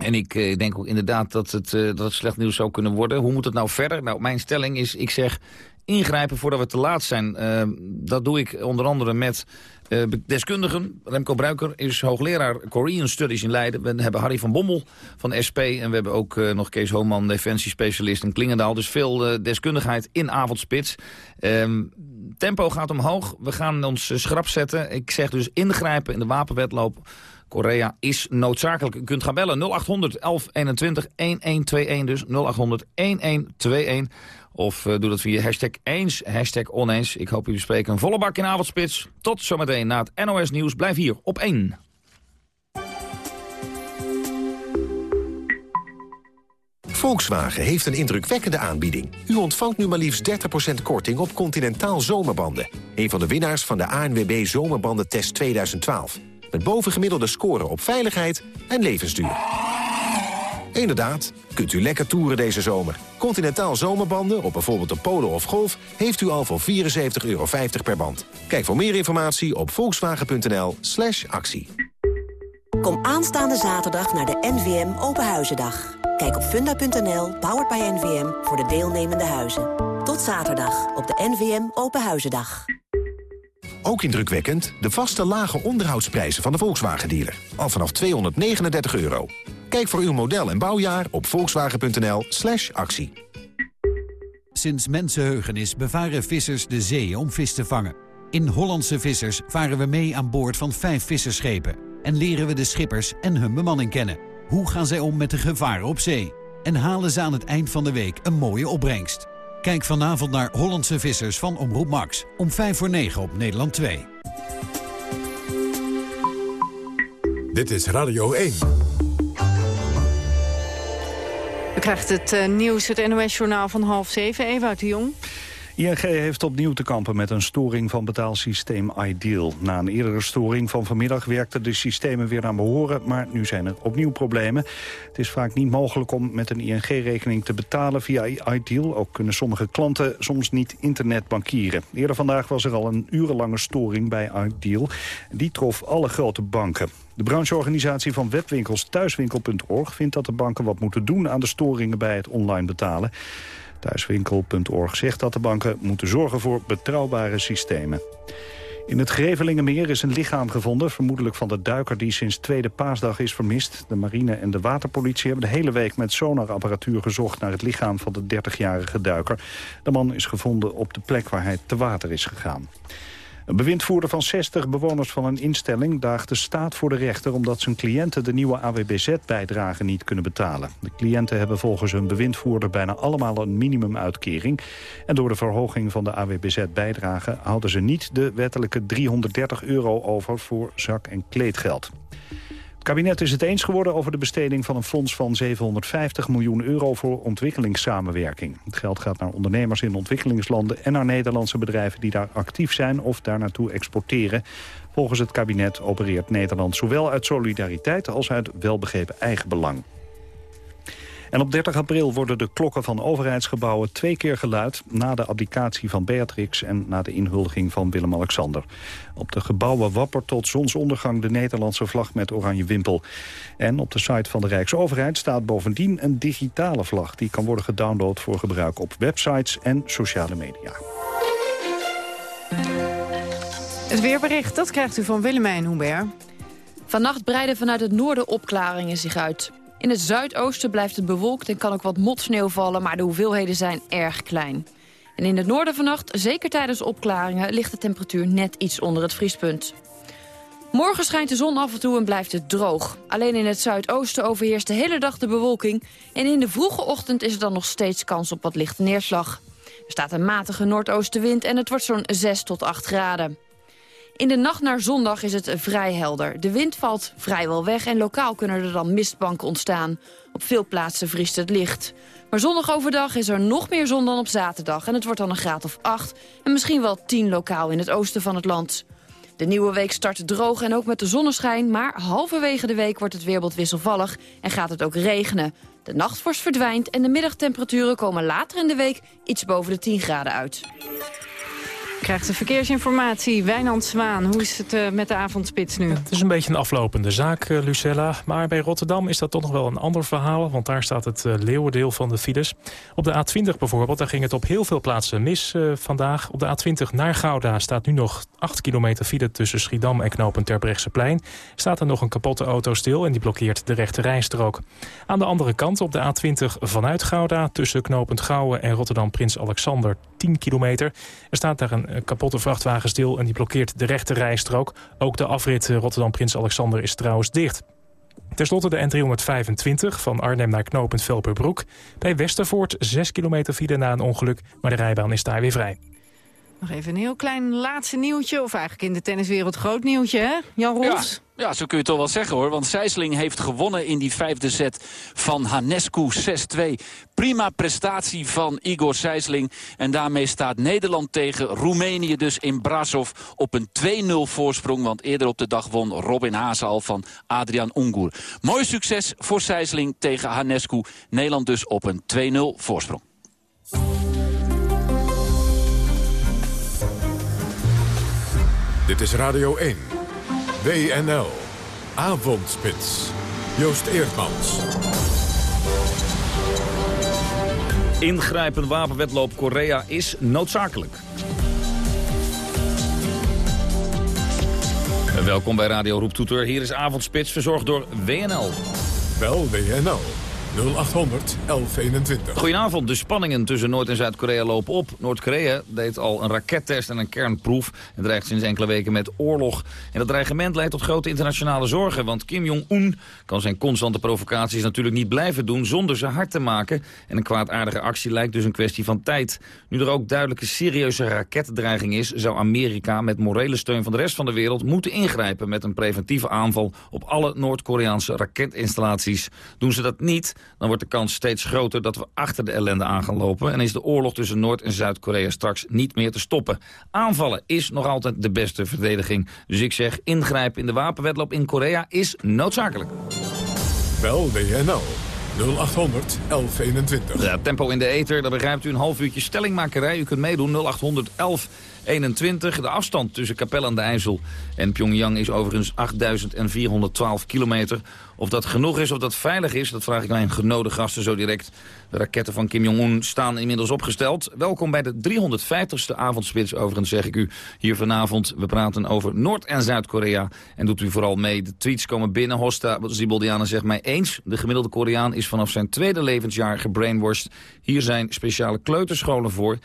En ik denk ook inderdaad dat het, dat het slecht nieuws zou kunnen worden. Hoe moet het nou verder? Nou, mijn stelling is, ik zeg ingrijpen voordat we te laat zijn. Dat doe ik onder andere met deskundigen. Remco Bruiker is hoogleraar Korean Studies in Leiden. We hebben Harry van Bommel van SP. En we hebben ook nog Kees Hooman, defensiespecialist in Klingendaal. Dus veel deskundigheid in avondspits. Ehm, tempo gaat omhoog. We gaan ons schrap zetten. Ik zeg dus ingrijpen in de wapenwetloop. Korea is noodzakelijk. U kunt gaan bellen 0800 1121 1121 dus 0800 1121. Of uh, doe dat via hashtag eens, hashtag oneens. Ik hoop u spreken een volle bak in avondspits. Tot zometeen na het NOS Nieuws. Blijf hier op 1. Volkswagen heeft een indrukwekkende aanbieding. U ontvangt nu maar liefst 30% korting op Continentaal Zomerbanden. Een van de winnaars van de ANWB Zomerbandentest 2012 met bovengemiddelde scoren op veiligheid en levensduur. Inderdaad, kunt u lekker toeren deze zomer. Continentaal zomerbanden op bijvoorbeeld een Polo of Golf... heeft u al voor 74,50 euro per band. Kijk voor meer informatie op volkswagen.nl slash actie. Kom aanstaande zaterdag naar de NVM Openhuizendag. Kijk op funda.nl, powered by NVM, voor de deelnemende huizen. Tot zaterdag op de NVM Openhuizendag. Ook indrukwekkend de vaste lage onderhoudsprijzen van de Volkswagen-dealer. Al vanaf 239 euro. Kijk voor uw model en bouwjaar op volkswagen.nl slash actie. Sinds mensenheugenis bevaren vissers de zee om vis te vangen. In Hollandse Vissers varen we mee aan boord van vijf visserschepen... en leren we de schippers en hun bemanning kennen. Hoe gaan zij om met de gevaren op zee? En halen ze aan het eind van de week een mooie opbrengst? Kijk vanavond naar Hollandse Vissers van Omroep Max. Om 5 voor 9 op Nederland 2. Dit is Radio 1. U krijgt het uh, nieuws, het NOS-journaal van half zeven. Ewout de Jong. ING heeft opnieuw te kampen met een storing van betaalsysteem Ideal. Na een eerdere storing van vanmiddag werkten de systemen weer naar behoren... maar nu zijn er opnieuw problemen. Het is vaak niet mogelijk om met een ING-rekening te betalen via Ideal. Ook kunnen sommige klanten soms niet internetbankieren. Eerder vandaag was er al een urenlange storing bij Ideal. Die trof alle grote banken. De brancheorganisatie van webwinkels Thuiswinkel.org vindt dat de banken wat moeten doen aan de storingen bij het online betalen. Thuiswinkel.org zegt dat de banken moeten zorgen voor betrouwbare systemen. In het Grevelingenmeer is een lichaam gevonden, vermoedelijk van de duiker die sinds tweede paasdag is vermist. De marine en de waterpolitie hebben de hele week met sonarapparatuur gezocht naar het lichaam van de 30-jarige duiker. De man is gevonden op de plek waar hij te water is gegaan. Een bewindvoerder van 60 bewoners van een instelling daagt de staat voor de rechter... omdat zijn cliënten de nieuwe AWBZ-bijdrage niet kunnen betalen. De cliënten hebben volgens hun bewindvoerder bijna allemaal een minimumuitkering. En door de verhoging van de AWBZ-bijdrage houden ze niet de wettelijke 330 euro over voor zak- en kleedgeld. Kabinet is het eens geworden over de besteding van een fonds van 750 miljoen euro voor ontwikkelingssamenwerking. Het geld gaat naar ondernemers in ontwikkelingslanden en naar Nederlandse bedrijven die daar actief zijn of daar naartoe exporteren. Volgens het kabinet opereert Nederland zowel uit solidariteit als uit welbegrepen eigenbelang. En op 30 april worden de klokken van overheidsgebouwen twee keer geluid... na de abdicatie van Beatrix en na de inhuldiging van Willem-Alexander. Op de gebouwen wappert tot zonsondergang de Nederlandse vlag met oranje wimpel. En op de site van de Rijksoverheid staat bovendien een digitale vlag... die kan worden gedownload voor gebruik op websites en sociale media. Het weerbericht, dat krijgt u van Willemijn Hubert. Vannacht breiden vanuit het noorden opklaringen zich uit. In het zuidoosten blijft het bewolkt en kan ook wat motsneeuw vallen... maar de hoeveelheden zijn erg klein. En in het noorden vannacht, zeker tijdens opklaringen... ligt de temperatuur net iets onder het vriespunt. Morgen schijnt de zon af en toe en blijft het droog. Alleen in het zuidoosten overheerst de hele dag de bewolking... en in de vroege ochtend is er dan nog steeds kans op wat lichte neerslag. Er staat een matige noordoostenwind en het wordt zo'n 6 tot 8 graden. In de nacht naar zondag is het vrij helder. De wind valt vrijwel weg en lokaal kunnen er dan mistbanken ontstaan. Op veel plaatsen vriest het licht. Maar zondag overdag is er nog meer zon dan op zaterdag... en het wordt dan een graad of 8 en misschien wel 10 lokaal in het oosten van het land. De nieuwe week start droog en ook met de zonneschijn... maar halverwege de week wordt het weerbeeld wisselvallig en gaat het ook regenen. De nachtvorst verdwijnt en de middagtemperaturen komen later in de week... iets boven de 10 graden uit krijgt de verkeersinformatie. Wijnand Zwaan, hoe is het uh, met de avondspits nu? Het is een beetje een aflopende zaak, uh, Lucella. Maar bij Rotterdam is dat toch nog wel een ander verhaal. Want daar staat het uh, leeuwendeel van de files. Op de A20 bijvoorbeeld, daar ging het op heel veel plaatsen mis vandaag. Op de A20 naar Gouda staat nu nog 8 kilometer file... tussen Schiedam en knopen Terbrechtseplein. Staat er nog een kapotte auto stil en die blokkeert de rechte rijstrook. Aan de andere kant op de A20 vanuit Gouda... tussen knopend Gouwen en Rotterdam Prins Alexander 10 kilometer. Er staat daar een kapotte vrachtwagen stil en die blokkeert de rechte rijstrook. Ook de afrit Rotterdam-Prins Alexander is trouwens dicht. Ten slotte de N325 van Arnhem naar knooppunt Velperbroek. Bij Westervoort 6 kilometer file na een ongeluk, maar de rijbaan is daar weer vrij. Nog even een heel klein laatste nieuwtje, of eigenlijk in de tenniswereld groot nieuwtje, hè? Jan Rolfs? Ja, zo kun je het toch wel zeggen hoor. Want Sijsling heeft gewonnen in die vijfde set van Hanescu 6-2. Prima prestatie van Igor Sijsling. En daarmee staat Nederland tegen Roemenië dus in Brasov op een 2-0 voorsprong. Want eerder op de dag won Robin Haase al van Adrian Ungur. Mooi succes voor Sijsling tegen Hanescu. Nederland dus op een 2-0 voorsprong. Dit is Radio 1. WNL. Avondspits. Joost Eerdmans. Ingrijpend wapenwetloop Korea is noodzakelijk. Welkom bij Radio Roeptoeter. Hier is Avondspits, verzorgd door WNL. Wel WNL. 0800 1121. Goedenavond. De spanningen tussen Noord- en Zuid-Korea lopen op. Noord-Korea deed al een rakettest en een kernproef. En dreigt sinds enkele weken met oorlog. En dat dreigement leidt tot grote internationale zorgen. Want Kim Jong-un kan zijn constante provocaties natuurlijk niet blijven doen... zonder ze hard te maken. En een kwaadaardige actie lijkt dus een kwestie van tijd. Nu er ook duidelijke serieuze raketdreiging is... zou Amerika met morele steun van de rest van de wereld moeten ingrijpen... met een preventieve aanval op alle Noord-Koreaanse raketinstallaties. Doen ze dat niet dan wordt de kans steeds groter dat we achter de ellende aan gaan lopen... en is de oorlog tussen Noord- en Zuid-Korea straks niet meer te stoppen. Aanvallen is nog altijd de beste verdediging. Dus ik zeg, ingrijpen in de wapenwedloop in Korea is noodzakelijk. Bel WNL 0800 1121. Ja, tempo in de ether, dat begrijpt u een half uurtje stellingmakerij. U kunt meedoen 0800 1121. De afstand tussen Capelle aan de IJssel en Pyongyang is overigens 8412 kilometer. Of dat genoeg is, of dat veilig is, dat vraag ik mijn genode gasten zo direct. De raketten van Kim Jong-un staan inmiddels opgesteld. Welkom bij de 350ste avondspits, overigens zeg ik u hier vanavond. We praten over Noord- en Zuid-Korea. En doet u vooral mee. De tweets komen binnen. Hosta Ziboldiana zegt mij eens. De gemiddelde Koreaan is vanaf zijn tweede levensjaar gebrainwashed. Hier zijn speciale kleuterscholen voor.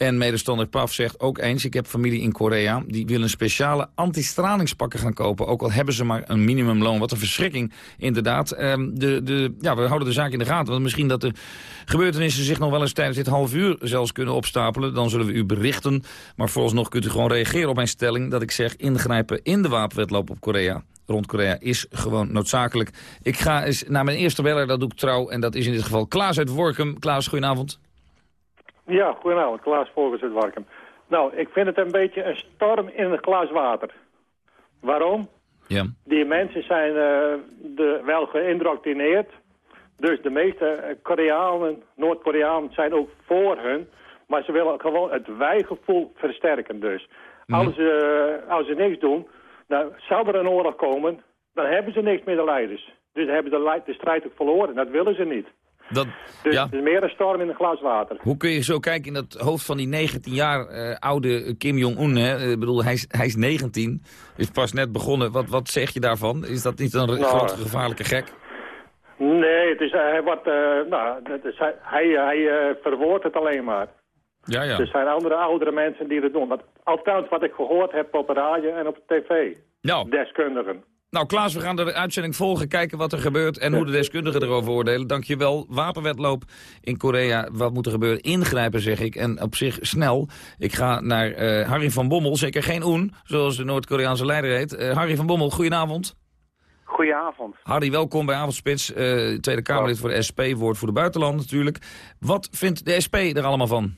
En medestander Paf zegt ook eens, ik heb familie in Korea... die willen speciale antistralingspakken gaan kopen. Ook al hebben ze maar een minimumloon. Wat een verschrikking, inderdaad. Um, de, de, ja, we houden de zaak in de gaten. Want misschien dat de gebeurtenissen zich nog wel eens tijdens dit half uur zelfs kunnen opstapelen. Dan zullen we u berichten. Maar vooralsnog kunt u gewoon reageren op mijn stelling... dat ik zeg ingrijpen in de wapenwetloop op Korea rond Korea is gewoon noodzakelijk. Ik ga eens naar mijn eerste beller, dat doe ik trouw. En dat is in dit geval Klaas uit Workum. Klaas, goedenavond. Ja, goedenavond. Klaas Vogels uit Warkum. Nou, ik vind het een beetje een storm in een glas water. Waarom? Ja. Die mensen zijn uh, de, wel geïndoctrineerd. Dus de meeste Koreanen, Noord-Koreanen zijn ook voor hun. Maar ze willen gewoon het wijgevoel versterken dus. Mhm. Als, ze, als ze niks doen, dan zou er een oorlog komen. Dan hebben ze niks meer de leiders. Dus hebben de, de strijd ook verloren. Dat willen ze niet. Dat, dus ja. het is meer een storm in een glas water. Hoe kun je zo kijken in dat hoofd van die 19 jaar uh, oude Kim Jong-un? Ik bedoel, hij is, hij is 19, is pas net begonnen. Wat, wat zeg je daarvan? Is dat niet een Nou, grote gevaarlijke gek? Nee, het is, hij, wordt, uh, nou, het is, hij, hij, uh, verwoordt het alleen maar. Ja, ja. Er zijn andere oudere mensen die het doen. Althans, wat ik gehoord heb op radio en op tv. Nou. Deskundigen. Nou Klaas, we gaan de uitzending volgen, kijken wat er gebeurt en hoe de deskundigen erover oordelen. Dankjewel. Wapenwetloop in Korea, wat moet er gebeuren? Ingrijpen zeg ik en op zich snel. Ik ga naar uh, Harry van Bommel, zeker geen Oen, zoals de Noord-Koreaanse leider heet. Uh, Harry van Bommel, goedenavond. Goedenavond. Harry, welkom bij Avondspits, uh, Tweede Kamerlid voor de SP, woord voor de buitenland natuurlijk. Wat vindt de SP er allemaal van?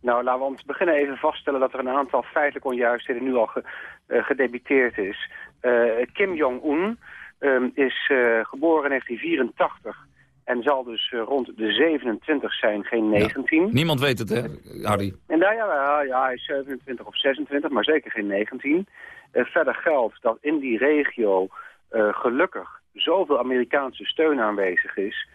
Nou, laten we om te beginnen even vaststellen dat er een aantal feitelijke onjuistheden nu al ge, uh, gedebiteerd is. Uh, Kim Jong-un um, is uh, geboren in 1984 en zal dus rond de 27 zijn, geen 19. Ja, niemand weet het, hè, Harry? En daar, ja, ja, hij is 27 of 26, maar zeker geen 19. verder geldt dat in die regio gelukkig zoveel Amerikaanse steun aanwezig is...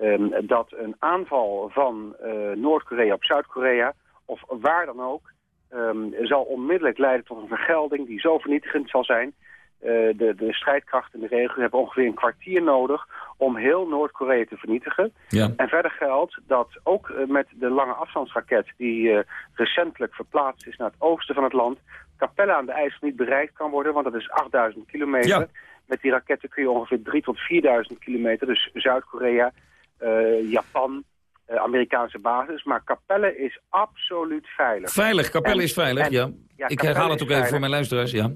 Um, dat een aanval van Noord-Korea op Zuid-Korea of waar dan ook, um, zal onmiddellijk leiden tot een vergelding die zo vernietigend zal zijn. Uh, de, de strijdkrachten in de regio hebben ongeveer een kwartier nodig om heel Noord-Korea te vernietigen. Ja. En verder geldt dat ook uh, met de lange afstandsraket die uh, recentelijk verplaatst is naar het oosten van het land, Capelle aan de IJssel niet bereikt kan worden, want dat is 8000 kilometer. Ja. Met die raketten kun je ongeveer 3 tot 4000 kilometer, dus Zuid-Korea, Japan, uh, Amerikaanse basis. Maar Capelle is absoluut veilig. Veilig, Capelle En- is veilig, en- ja. ja, Ik herhaal het ook even voor mijn luisteraars, ja.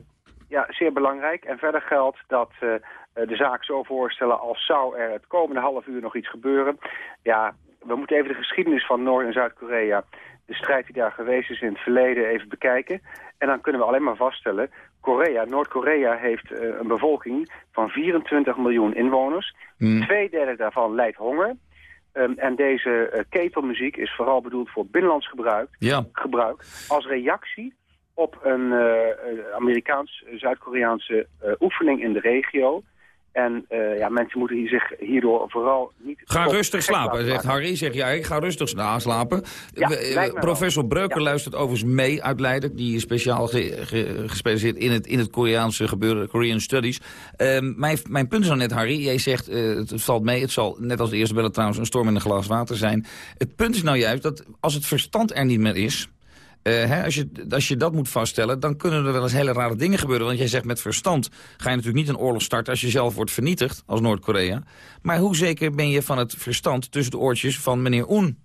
Ja, zeer belangrijk. En verder geldt dat eh, eh, de zaak zo voorstellen als zou er het komende half uur nog iets gebeuren. Ja, we moeten even de geschiedenis van Noord- en Zuid-Korea, de strijd die daar geweest is in het verleden, even bekijken. En dan kunnen we alleen maar vaststellen, Korea, Noord-Korea heeft eh, een bevolking van 24 miljoen inwoners. Hmm. Twee derde daarvan lijdt honger. Ehm, en deze ketelmuziek is vooral bedoeld voor binnenlands gebruik Ja. gebruik als reactie op een eh, Amerikaans-Zuid-Koreaanse eh, oefening in de regio. En eh, ja, mensen moeten hier zich hierdoor vooral niet... Ga rustig slapen, zegt. Harry. Zeg jij, ga rustig sla- slapen. Ja, professor. Breuker Ja. luistert overigens mee uit Leiden. Die is speciaal ge- ge- gespecialiseerd in het, in het Koreaanse gebeuren, Korean Studies. Ehm, mijn, mijn punt is nou net, Harry. Jij zegt, het, het valt mee. Het zal, net als de eerste bellen trouwens, een storm in een glas water zijn. Het punt is nou juist dat als het verstand er niet meer is... Eh, hè, als, je, als je dat moet vaststellen, dan kunnen er wel eens hele rare dingen gebeuren. Want jij zegt met verstand ga je natuurlijk niet een oorlog starten... als je zelf wordt vernietigd als Noord-Korea. Maar hoe zeker ben je van het verstand tussen de oortjes van meneer Oen?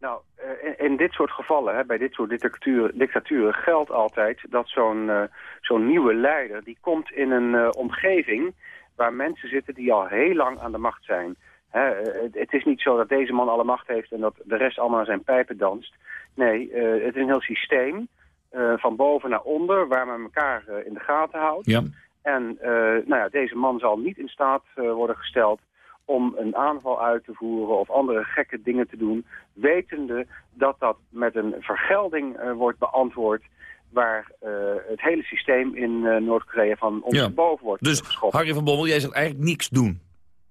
Nou, eh, in, in dit soort gevallen, hè, bij dit soort dictaturen, dictaturen geldt altijd dat zo'n eh, zo'n nieuwe leider, die komt in een omgeving waar mensen zitten die al heel lang aan de macht zijn. Het is niet zo dat deze man alle macht heeft en dat de rest allemaal aan zijn pijpen danst. Nee, eh, het is een heel systeem eh, van boven naar onder waar men elkaar eh, in de gaten houdt. Ja. En nou ja, deze man zal niet in staat worden gesteld om een aanval uit te voeren of andere gekke dingen te doen, wetende dat dat met een vergelding wordt beantwoord waar het hele systeem in Noord-Korea van ondersteboven wordt Dus Harry van Bommel, jij zegt eigenlijk niks doen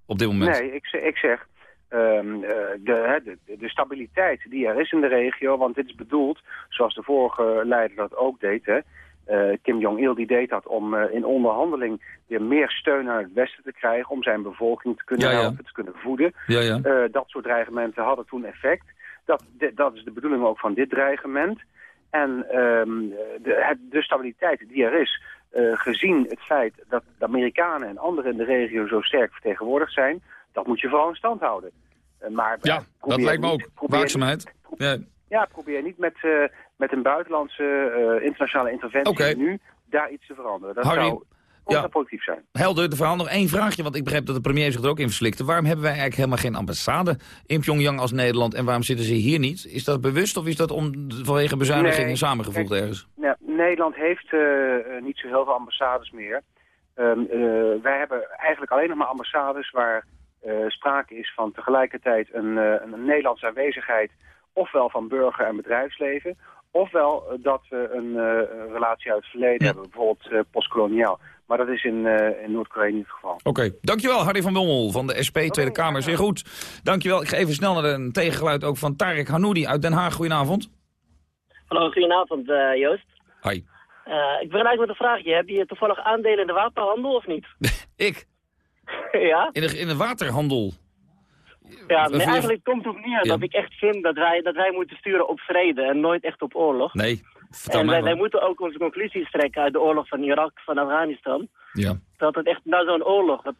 op dit moment. Nee, ik, ik zeg ehm, eh, de, de, de stabiliteit die er is in de regio, want dit is bedoeld, zoals de vorige leider dat ook deed, hè, eh, Kim Jong-il die deed dat om eh, in onderhandeling weer meer steun uit het Westen te krijgen, om zijn bevolking te kunnen Ja, ja. helpen, te kunnen voeden. Ja, ja. Dat soort dreigementen hadden toen effect. Dat, de- dat is de bedoeling ook van dit dreigement. En ehm, de, het, de stabiliteit die er is, gezien het feit dat de Amerikanen en anderen in de regio zo sterk vertegenwoordigd zijn, dat moet je vooral in stand houden. Eh, maar Ja, dat lijkt me ook. Waakzaamheid. Ja. Ja, probeer niet met, eh, met een buitenlandse eh, internationale interventie nu daar iets te veranderen. Dat Harry, zou contraproductief zijn. Helder, de verhaal nog één vraagje, want ik begreep dat de premier zich er ook in verslikte. Waarom hebben wij eigenlijk helemaal geen ambassade in Pyongyang als Nederland en waarom zitten ze hier niet? Is dat bewust of is dat om, vanwege bezuinigingen Nee, samengevoegd kijk, ergens? Ja, Nederland heeft eh, eh, niet zo heel veel ambassades meer. Ehm, eh, wij hebben eigenlijk alleen nog maar ambassades waar eh, sprake is van tegelijkertijd een, eh, een Nederlandse aanwezigheid, ofwel van burger- en bedrijfsleven, ofwel eh, dat we een eh, relatie uit het verleden hebben, bijvoorbeeld eh, postkoloniaal. Maar dat is in, eh, in Noord-Korea niet het geval. Oké, dankjewel Harry van Bommel van de SP Tweede Kamer. Zeer goed. Dankjewel. Ik ga even snel naar een tegengeluid ook van Tarek Hanoudi uit Den Haag. Goedenavond. Hallo, goedenavond eh, Joost. Hi. Eh, ik begin eigenlijk met een vraagje. Heb je toevallig aandelen in de wapenhandel of niet? Ik? ja? In de, in de waterhandel. Ja, nee, eigenlijk komt het op neer Ja. dat ik echt vind dat wij, dat wij moeten sturen op vrede en nooit echt op oorlog. Nee, vertel en mij wij, moeten ook onze conclusies trekken uit de oorlog van Irak, van Afghanistan. Ja. Dat het echt na zo'n oorlog, dat,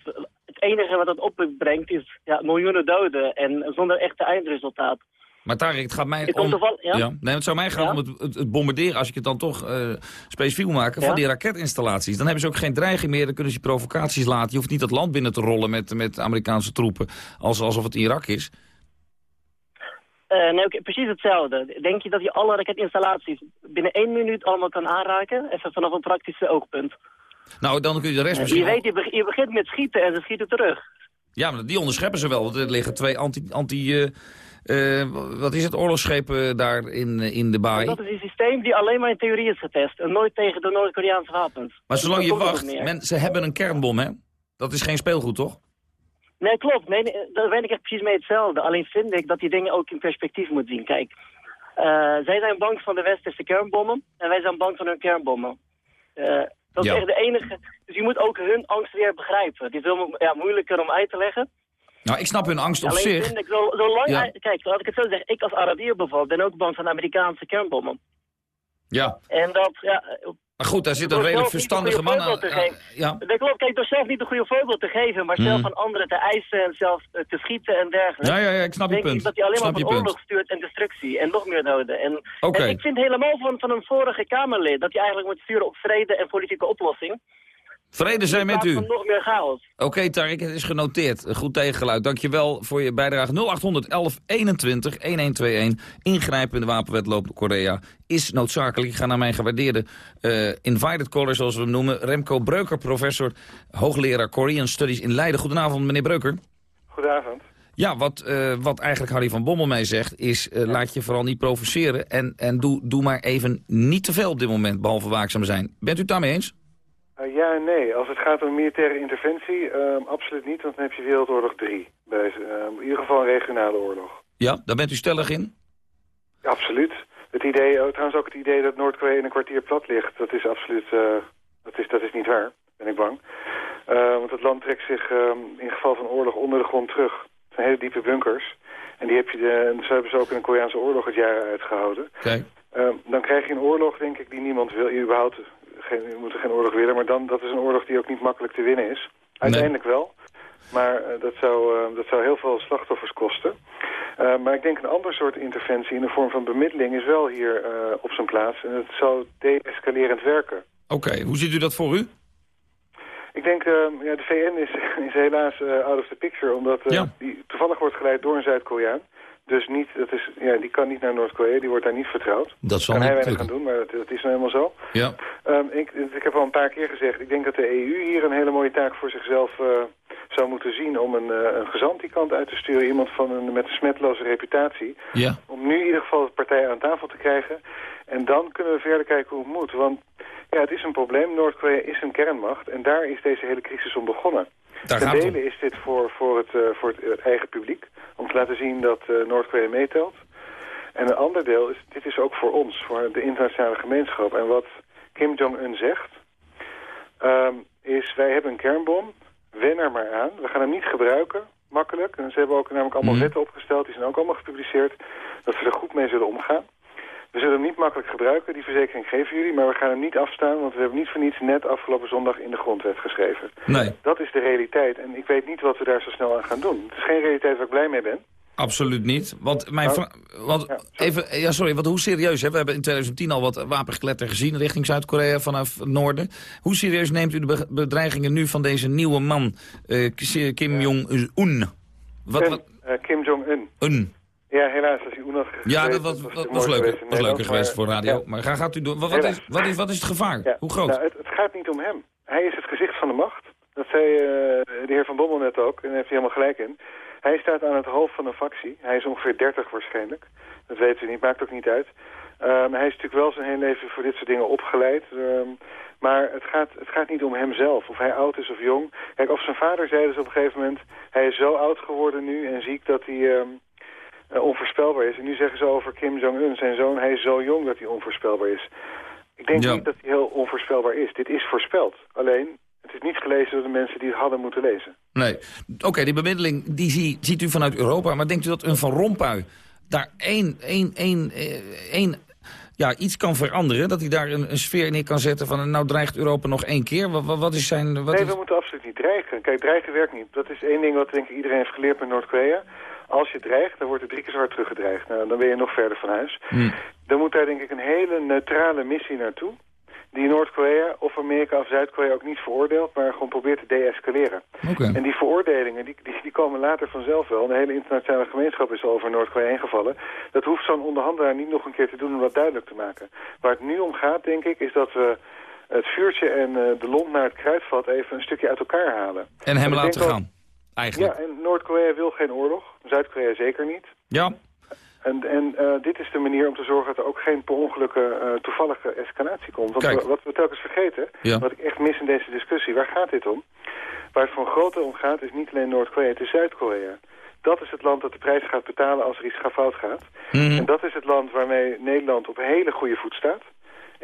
het enige wat het opbrengt is ja, miljoenen doden en zonder echte eindresultaat. Maar Tarek, het gaat mij om... ja? Nee, het zou mij gaan Ja? om het, het, het bombarderen, als ik het dan toch eh, specifiek maken, van die raketinstallaties. Dan hebben ze ook geen dreiging meer, dan kunnen ze provocaties laten. Je hoeft niet dat land binnen te rollen met, met Amerikaanse troepen, als, alsof het Irak is. Eh, nee, precies hetzelfde. Denk je dat je alle raketinstallaties binnen één minuut allemaal kan aanraken? Even vanaf een praktische oogpunt. Nou, dan kun je de rest je misschien... weet, je, beg- je begint met schieten en ze schieten terug. Ja, maar die onderscheppen ze wel, want er liggen twee anti... anti eh, eh, wat is het, oorlogsschepen daar in, eh, in de baai. Dat is een systeem die alleen maar in theorie is getest. En nooit tegen de Noord-Koreaanse wapens. Maar zolang je wacht, men, ze hebben een kernbom, hè? Dat is geen speelgoed, toch? Nee, klopt. Nee, daar ben ik echt precies mee hetzelfde. Alleen vind ik dat die dingen ook in perspectief moet zien. Kijk, eh, zij zijn bang van de westerse kernbommen en wij zijn bang van hun kernbommen. Eh, dat Ja. is echt de enige. Dus je moet ook hun angst weer begrijpen. Het is heel mo- ja, moeilijker om uit te leggen. Nou, ik snap hun angst op Alleen zich. vind ik, zo, zolang Ja. kijk, laat ik het zo zeggen. Ik als Arabier bijvoorbeeld ben ook bang van Amerikaanse kernbommen. Ja, En dat, ja... maar goed, daar zit een redelijk verstandige man aan. Ja, Dat klopt, kijk, door zelf niet een goede voorbeeld te geven, maar Hmm. zelf van anderen te eisen en zelf eh, te schieten en dergelijke. Ja, ja, ja, ik snap je denk punt. Ik dat hij alleen maar van oorlog stuurt en destructie en nog meer doden. En, en ik vind helemaal van, van een vorige Kamerlid dat hij eigenlijk moet sturen op vrede en politieke oplossing. Vrede zijn met u. nog meer chaos. Oké, Tarik, het is genoteerd. Een Goed tegengeluid. Dankjewel voor je bijdrage. 0800 1121 1121. Ingrijpen in de wapenwetloop Korea is noodzakelijk. Ik ga naar mijn gewaardeerde eh, invited caller, zoals we hem noemen. Remco Breuker, professor, hoogleraar Korean Studies in Leiden. Goedenavond, meneer Breuker. Goedenavond. Ja, wat, eh, wat eigenlijk Harry van Bommel mij zegt, is eh, laat je vooral niet provoceren. En, en doe, doe maar even niet te veel op dit moment, behalve waakzaam zijn. Bent u het daarmee eens? Uh, ja en nee. Als het gaat om militaire interventie, uh, absoluut niet. Want dan heb je Wereldoorlog 3. Bij, uh, in ieder geval een regionale oorlog. Ja, daar bent u stellig in? Ja, absoluut. Het idee, oh, trouwens ook het idee dat Noord-Korea in een kwartier plat ligt, dat is absoluut, dat, is, dat is niet waar, ben ik bang. want het land trekt zich ehm, in geval van oorlog onder de grond terug. Het zijn hele diepe bunkers. En die heb je de, zo hebben ze ook in de Koreaanse oorlog het jaar uitgehouden. Kijk. Uh, dan krijg je een oorlog, denk ik, die niemand wil. Überhaupt geen, je moet er geen oorlog willen, maar dan, dat is een oorlog die ook niet makkelijk te winnen is. Uiteindelijk wel. Maar uh, dat, zou, uh, dat zou heel veel slachtoffers kosten. Uh, maar ik denk een ander soort interventie in de vorm van bemiddeling is wel hier op zijn plaats. En het zou de-escalerend werken. Oké, hoe ziet u dat voor u? Ik denk, ja, de VN is, is helaas out of the picture, omdat ja. die toevallig wordt geleid door een Zuid-Koreaan. Dus niet, dat is, ja, die kan niet naar Noord-Korea, die wordt daar niet vertrouwd. Dat zal kan hij weinig gaan doen, maar dat, dat is nou helemaal zo. Ja. Um, ik, ik heb al een paar keer gezegd, ik denk dat de EU hier een hele mooie taak voor zichzelf uh, zou moeten zien... om een, uh, een gezant die kant uit te sturen, iemand van een, met een smetloze reputatie. Ja. Om nu in ieder geval de partij aan tafel te krijgen. En dan kunnen we verder kijken hoe het moet. Want ja, het is een probleem, Noord-Korea is een kernmacht en daar is deze hele crisis om begonnen. Daar Ten dele is dit voor, voor, het, uh, voor het, eigen publiek, om te laten zien dat uh, Noord-Korea meetelt. En een ander deel is, dit is ook voor ons, voor de internationale gemeenschap. En wat Kim Jong-un zegt, um, is wij hebben een kernbom, wen er maar aan. We gaan hem niet gebruiken, makkelijk. En ze hebben ook namelijk allemaal Mhm. wetten opgesteld, die zijn ook allemaal gepubliceerd, dat we er goed mee zullen omgaan. We zullen hem niet makkelijk gebruiken, die verzekering geven jullie, maar we gaan hem niet afstaan, want we hebben niet voor niets net afgelopen zondag in de grondwet geschreven. Nee, Dat is de realiteit en ik weet niet wat we daar zo snel aan gaan doen. Het is geen realiteit waar ik blij mee ben. absoluut niet. Want, mijn Nou, vra- want even, ja, sorry, want hoe serieus, hè? we hebben in 2010 al wat wapengekletter gezien richting Zuid-Korea vanaf het noorden. Hoe serieus neemt u de be- bedreigingen nu van deze nieuwe man, eh, Kim Jong-un? Wat, wat, eh, Kim Jong-un. un? Ja, helaas, als hij Oen had geweest, Ja, dat was, dat was, mooi leuk, geweest was leuker geweest voor radio. ja. Maar ga, gaat u door. Wat, wat, is, wat, is, wat is het gevaar? Ja. Hoe groot? Nou, het, het gaat niet om hem. Hij is het gezicht van de macht. Dat zei eh, de heer Van Bommel net ook, en daar heeft hij helemaal gelijk in. Hij staat aan het hoofd van een factie. Hij is ongeveer 30 waarschijnlijk. Dat weten we niet, maakt ook niet uit. Um, hij is natuurlijk wel zijn hele leven voor dit soort dingen opgeleid. Um, maar het gaat, het gaat niet om hemzelf, of hij oud is of jong. Kijk, of zijn vader zei dus op een gegeven moment... hij is zo oud geworden nu en ziek dat hij um, uh, onvoorspelbaar is. En nu zeggen ze over Kim Jong-un, zijn zoon... hij is zo jong dat hij onvoorspelbaar is. Ik denk Ja. niet dat hij heel onvoorspelbaar is. Dit is voorspeld. Alleen, het is niet gelezen door de mensen die het hadden moeten lezen. Nee. Oké, die bemiddeling die zie, ziet u vanuit Europa. Maar denkt u dat een Van Rompuy daar één, één, één, eh, één ja, iets kan veranderen? Dat hij daar een, een sfeer neer kan zetten van... nou dreigt Europa nog één keer? Wat, is zijn... Wat nee, is... we moeten absoluut niet dreigen. Kijk, dreigen werkt niet. Dat is één ding wat denk ik iedereen heeft geleerd met Noord-Korea. Als je dreigt, dan wordt er drie keer zo hard teruggedreigd. Nou, dan ben je nog verder van huis. Hm. Dan moet daar denk ik een hele neutrale missie naartoe. Die Noord-Korea of Amerika of Zuid-Korea ook niet veroordeelt, maar gewoon probeert te deescaleren. Oké. En die veroordelingen, die, die, die komen later vanzelf wel. De hele internationale gemeenschap is al over Noord-Korea heen gevallen. Dat hoeft zo'n onderhandelaar niet nog een keer te doen om dat duidelijk te maken. Waar het nu om gaat, denk ik, is dat we het vuurtje en uh, de lont naar het kruidvat even een stukje uit elkaar halen. En hem laten gaan, eigenlijk. Ja, en Noord-Korea wil geen oorlog. Zuid-Korea zeker niet. Ja, En, en eh, dit is de manier om te zorgen dat er ook geen per ongelukke eh, toevallige escalatie komt. Want Kijk. wat we telkens vergeten, Ja. wat ik echt mis in deze discussie, waar gaat dit om? Waar het voor een groot deel om gaat is niet alleen Noord-Korea, het is Zuid-Korea. Dat is het land dat de prijs gaat betalen als er iets fout gaat. Mhm. En dat is het land waarmee Nederland op hele goede voet staat.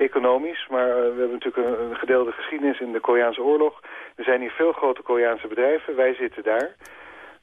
Economisch, maar eh, we hebben natuurlijk een, een gedeelde geschiedenis in de Koreaanse oorlog. Er zijn hier veel grote Koreaanse bedrijven, wij zitten daar.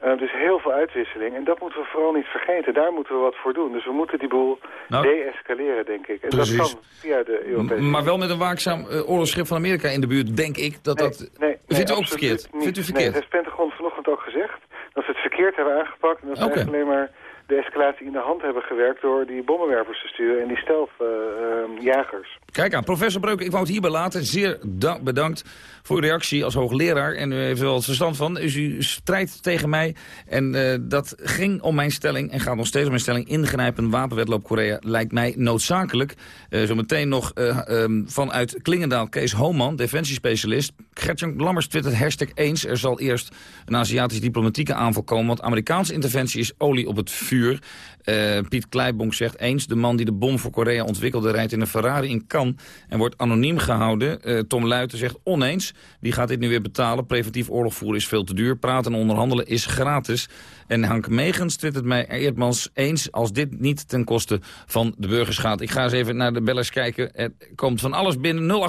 Uh, dus heel veel uitwisseling. En dat moeten we vooral niet vergeten. Daar moeten we wat voor doen. Dus we moeten die boel Nou, deescaleren, denk ik. En precies. dat kan via de Europese maar wel met een waakzaam eh, oorlogsschip van Amerika in de buurt, denk ik. Dat Nee, dat... nee, nee, Vindt u ook verkeerd? Vindt u Nee, verkeerd? dat heeft Pentagon vanochtend ook gezegd. Dat ze het verkeerd hebben aangepakt. En dat ze Oké. eigenlijk alleen maar de escalatie in de hand hebben gewerkt... door die bommenwerpers te sturen en die stealth-jagers. Kijk aan, professor Breuk, ik wou het hierbij laten. Zeer da- bedankt voor uw reactie als hoogleraar. En u heeft er wel het verstand van. Dus u strijdt tegen mij. En eh, dat ging om mijn stelling en gaat nog steeds om mijn stelling. Ingrijpen wapenwetloop Korea lijkt mij noodzakelijk. Eh, zometeen nog eh, ehm, vanuit Klingendaal Kees Homan, defensiespecialist. Gertjan Lammers twittert hashtag eens. Er zal eerst een Aziatische diplomatieke aanval komen... want Amerikaanse interventie is olie op het vuur. Uh, Piet Kleibonk zegt eens. De man die de bom voor Korea ontwikkelde rijdt in een Ferrari in Cannes... en wordt anoniem gehouden. Uh, Tom Luiten zegt oneens. Wie gaat dit nu weer betalen? Preventief oorlog voeren is veel te duur. Praten en onderhandelen is gratis. En Hank Megens twittert mij Eerdmans eens... als dit niet ten koste van de burgers gaat. Ik ga eens even naar de bellers kijken. Er komt van alles binnen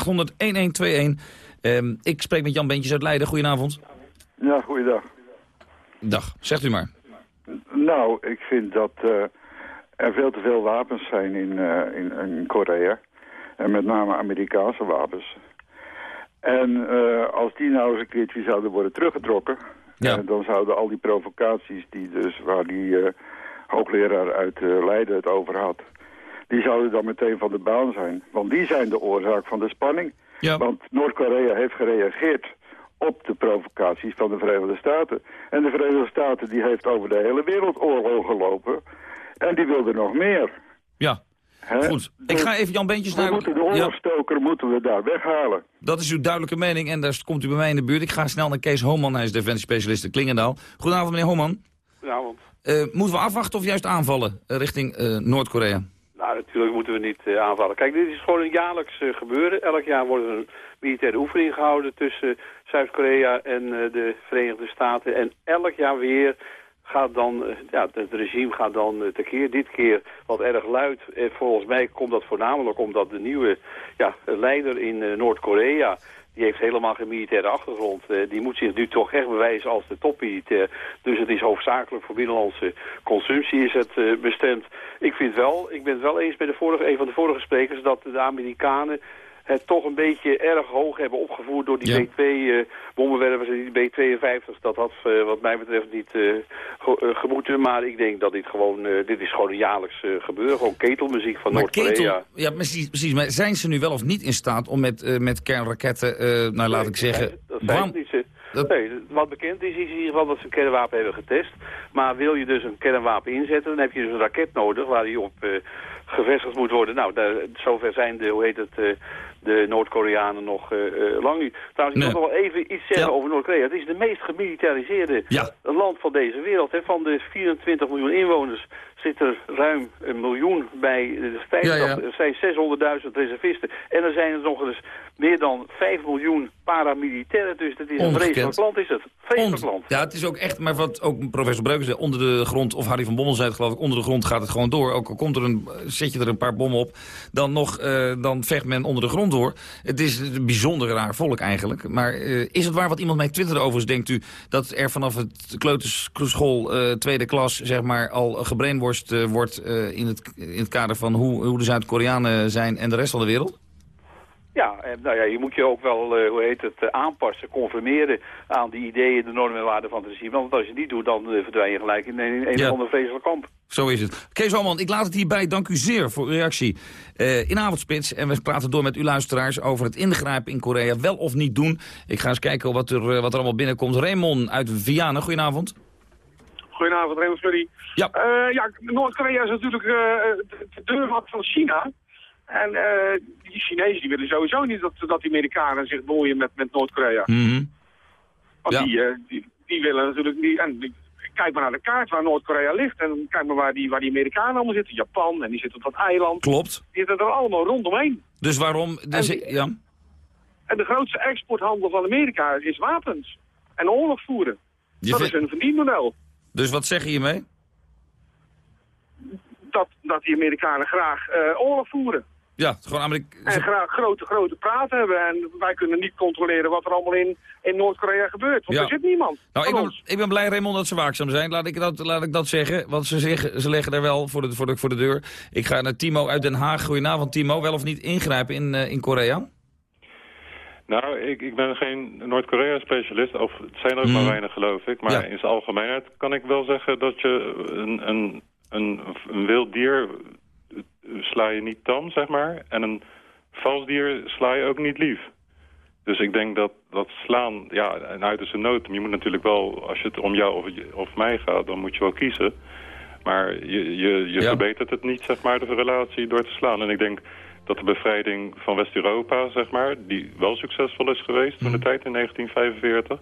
0800-1121. Um, ik spreek met Jan Beentjes uit Leiden. Goedenavond. Ja, goeiedag. Dag, zegt u maar. Nou, ik vind dat uh, er veel te veel wapens zijn in, uh, in, in, Korea. En met name Amerikaanse wapens. En uh, als die nou eens een keertje zouden worden teruggetrokken... Ja. dan zouden al die provocaties die dus, waar die hoogleraar uit Leiden het over had... die zouden dan meteen van de baan zijn. Want die zijn de oorzaak van de spanning. Ja. Want Noord-Korea heeft gereageerd op de provocaties van de Verenigde Staten. En de Verenigde Staten die heeft over de hele wereld oorlog gelopen. En die wilde nog meer. Ja, Goed, ik ga even Jan Beentjes naar... We moeten de oorlogstoker ja. moeten we daar weghalen. Dat is uw duidelijke mening en daar komt u bij mij in de buurt. Ik ga snel naar Kees Homan, hij is defensiespecialist in Klingendaal. Goedenavond meneer Homan. Goedenavond. Uh, moeten we afwachten of juist aanvallen uh, richting uh, Noord-Korea? Nou, natuurlijk moeten we niet aanvallen. Kijk, dit is gewoon een jaarlijks gebeuren. Elk jaar wordt er een militaire oefening gehouden tussen Zuid-Korea en de Verenigde Staten. En elk jaar weer gaat dan, ja, het regime gaat dan tekeer. Dit keer wat erg luid. volgens mij komt dat voornamelijk omdat de nieuwe ja, leider in Noord-Korea die heeft helemaal geen militaire achtergrond. Die moet zich nu toch echt bewijzen als de topmilitair. Dus het is hoofdzakelijk voor binnenlandse consumptie is het bestemd. Ik vind wel, ik ben het wel eens met de vorige, een van de vorige sprekers... dat de Amerikanen het toch een beetje erg hoog hebben opgevoerd door die B-2-bommenwerpers uh, en die B-52. Dat had uh, wat mij betreft niet uh, ge gemoeten, maar ik denk dat dit gewoon, dit is gewoon een jaarlijks gebeuren. Gewoon ketelmuziek van Noord-Korea. Ja, precies, precies. Maar zijn ze nu wel of niet in staat om met, met kernraketten, nou laat ik zeggen... dat zijn niet. Dat... Nee, wat bekend is, is in ieder geval dat ze een kernwapen hebben getest. Maar wil je dus een kernwapen inzetten, dan heb je dus een raket nodig waar die op gevestigd moet worden. Nou, daar, zover zijn de, hoe heet het, de Noord-Koreanen nog uh, lang niet. Trouwens, ik wil nog wel even iets zeggen over Noord-Korea. Het is de meest gemilitariseerde land van deze wereld. Hè. Van de 24 miljoen inwoners zit er ruim een miljoen bij de strijdkracht. Er zijn 600.000 reservisten. En er zijn er nog eens meer dan 5 miljoen paramilitairen. Dus het is een vreselijk land, is het. Vreselijk land. Ja, het is ook echt, maar wat ook professor Breukers zei, onder de grond, of Harry van Bommel zei het geloof ik, onder de grond gaat het gewoon door. Ook al komt er een, zet je er een paar bommen op, dan, nog, uh, dan vecht men onder de grond door. Het is een bijzonder raar volk eigenlijk. Maar uh, is het waar wat iemand mij twitterde overigens, denkt u, dat er vanaf het kleuterschool uh, tweede klas, zeg maar, al uh, wordt uh, in, het, in het kader van hoe, hoe de Zuid-Koreanen zijn en de rest van de wereld? Ja, nou ja, je moet je ook wel, uh, hoe heet het, aanpassen, conformeren aan die ideeën, de normen en waarden van het regime. Want als je niet doet, dan verdwijn je gelijk in een, een ja. of ander vreselijk kamp. Zo is het. Kees Alman, ik laat het hierbij. Dank u zeer voor uw reactie in Avondspits. En we praten door met uw luisteraars over het ingrijpen in Korea. Wel of niet doen. Ik ga eens kijken wat er, wat er allemaal binnenkomt. Raymond uit Vianen, goedenavond. Goedenavond, Raymond Freddy. Ja, uh, ja Noord-Korea is natuurlijk uh, de deurmat van China. En uh, die Chinezen die willen sowieso niet dat, dat die Amerikanen zich bemoeien met, met Noord-Korea. Mm -hmm. Want ja. die, die, die, willen natuurlijk niet... En die, kijk maar naar de kaart waar Noord-Korea ligt. En kijk maar waar die, waar die Amerikanen allemaal zitten. Japan, en die zitten op dat eiland. Klopt. Die zitten er allemaal rondomheen. Dus waarom... Dus, en, ja. en de grootste exporthandel van Amerika is wapens. En oorlog voeren. Je dat is hun verdienmodel. Dus wat zeg je hiermee? Dat, dat die Amerikanen graag uh, oorlog voeren. Ja, gewoon Amerika En graag grote, grote praat hebben. En wij kunnen niet controleren wat er allemaal in, in Noord-Korea gebeurt. Want ja. er zit niemand. Nou, ik ben, ik ben blij, Raymond, dat ze waakzaam zijn. Laat ik dat, laat ik dat zeggen. Want ze, zeggen, ze leggen er wel voor de, voor, de, voor de deur. Ik ga naar Timo uit Den Haag. Goedenavond, Timo. Wel of niet ingrijpen in, uh, in Korea? Nou, ik, ik ben geen Noord-Korea-specialist, of het zijn er ook maar weinig geloof ik. Maar in zijn algemeenheid kan ik wel zeggen dat je een, een, een, een wild dier sla je niet tam, zeg maar. En een vals dier sla je ook niet lief. Dus ik denk dat, dat slaan, ja, een uiterste nood. Je moet natuurlijk wel, als het om jou of, of mij gaat, dan moet je wel kiezen. Maar je, je, je verbetert het niet, zeg maar, de relatie door te slaan. En ik denk dat de bevrijding van West-Europa, zeg maar, die wel succesvol is geweest toen de tijd in 1945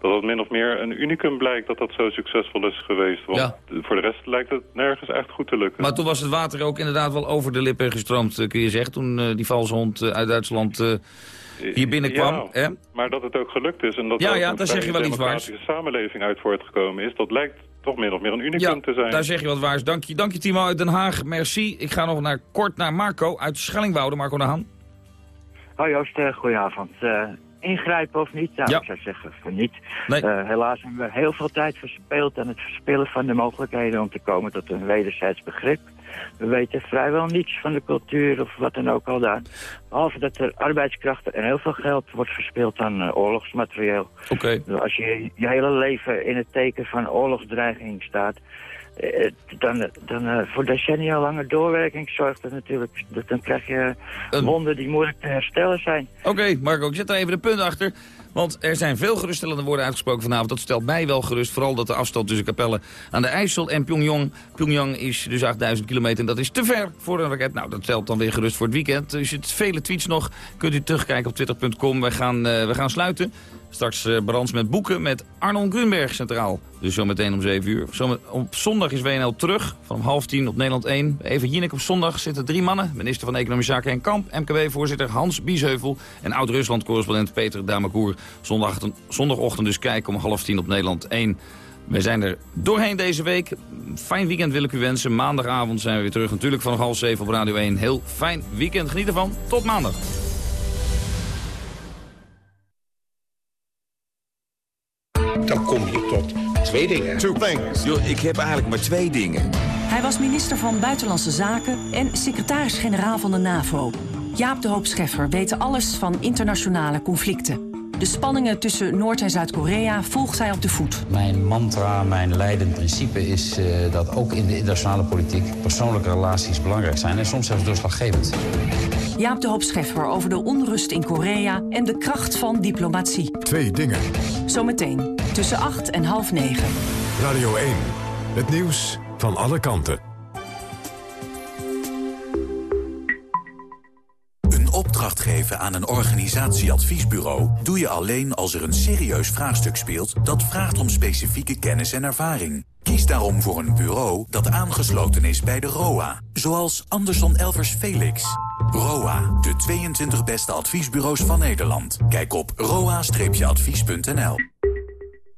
dat het min of meer een unicum blijkt dat dat zo succesvol is geweest. Want voor de rest lijkt het nergens echt goed te lukken. Maar toen was het water ook inderdaad wel over de lippen gestroomd, eh, kun je zeggen. Toen uh, die valshond uh, uit Duitsland uh, hier binnenkwam. Ja, hè? maar dat het ook gelukt is en dat ja, ja, daar zeg je wel iets waars. samenleving uit voortgekomen is, dat lijkt toch min of meer een unicum ja, te zijn. daar zeg je wat waars. Dank je, dank je Timo uit Den Haag. Merci. Ik ga nog naar, kort naar Marco uit Schellingwoude. Marco de Haan. Hoi Joost, goedenavond ingrijpen of niet? Nou, ik zou zeggen van niet. Uh, helaas hebben we heel veel tijd verspeeld aan het verspillen van de mogelijkheden om te komen tot een wederzijds begrip. We weten vrijwel niets van de cultuur of wat dan ook al daar. Behalve dat er arbeidskrachten en heel veel geld wordt verspild aan uh, oorlogsmaterieel. Oké. Als je je hele leven in het teken van oorlogsdreiging staat... Uh, dan, dan uh, voor decennia lange doorwerking zorgt dat natuurlijk... Dat dan krijg je wonden die moeilijk te herstellen zijn. Oké, Marco, ik zet er even de punt achter. Want er zijn veel geruststellende woorden uitgesproken vanavond. Dat stelt mij wel gerust. Vooral dat de afstand tussen Capelle aan de IJssel en Pyongyang... Pyongyang is dus 8000 kilometer en dat is te ver voor een raket. Nou, dat stelt dan weer gerust voor het weekend. Dus het vele tweets nog. Kunt u terugkijken op twitter.com. We, gaan, uh, we gaan sluiten. Straks uh, Brands met boeken met Arnold Grunberg centraal. Dus zometeen om 7 uur. Zo op zondag is WNL terug, van om half tien op Nederland 1. Even Jinek op zondag zitten drie mannen. Minister van Economische Zaken en Kamp, MKB-voorzitter Hans Biesheuvel... en oud-Rusland-correspondent Peter Damakour. Zondag, zondagochtend dus kijken om half tien op Nederland 1. We zijn er doorheen deze week. Fijn weekend wil ik u wensen. Maandagavond zijn we weer terug. Natuurlijk van half zeven op Radio 1. Heel fijn weekend. Geniet ervan. Tot maandag. Dan kom je tot twee dingen. Two things. Yo, ik heb eigenlijk maar twee dingen. Hij was minister van Buitenlandse Zaken en secretaris-generaal van de NAVO. Jaap de Hoop Scheffer weet alles van internationale conflicten. De spanningen tussen Noord- en Zuid-Korea volgt hij op de voet. Mijn mantra, mijn leidend principe is uh, dat ook in de internationale politiek... persoonlijke relaties belangrijk zijn en soms zelfs doorslaggevend. Jaap de Hoop Scheffer over de onrust in Korea en de kracht van diplomatie. Twee dingen. Zometeen, tussen acht en half negen. Radio 1, het nieuws van alle kanten. opdracht geven aan een organisatieadviesbureau... doe je alleen als er een serieus vraagstuk speelt... dat vraagt om specifieke kennis en ervaring. Kies daarom voor een bureau dat aangesloten is bij de ROA. Zoals Anderson Elvers Felix. ROA, de 22 beste adviesbureaus van Nederland. Kijk op roa-advies.nl.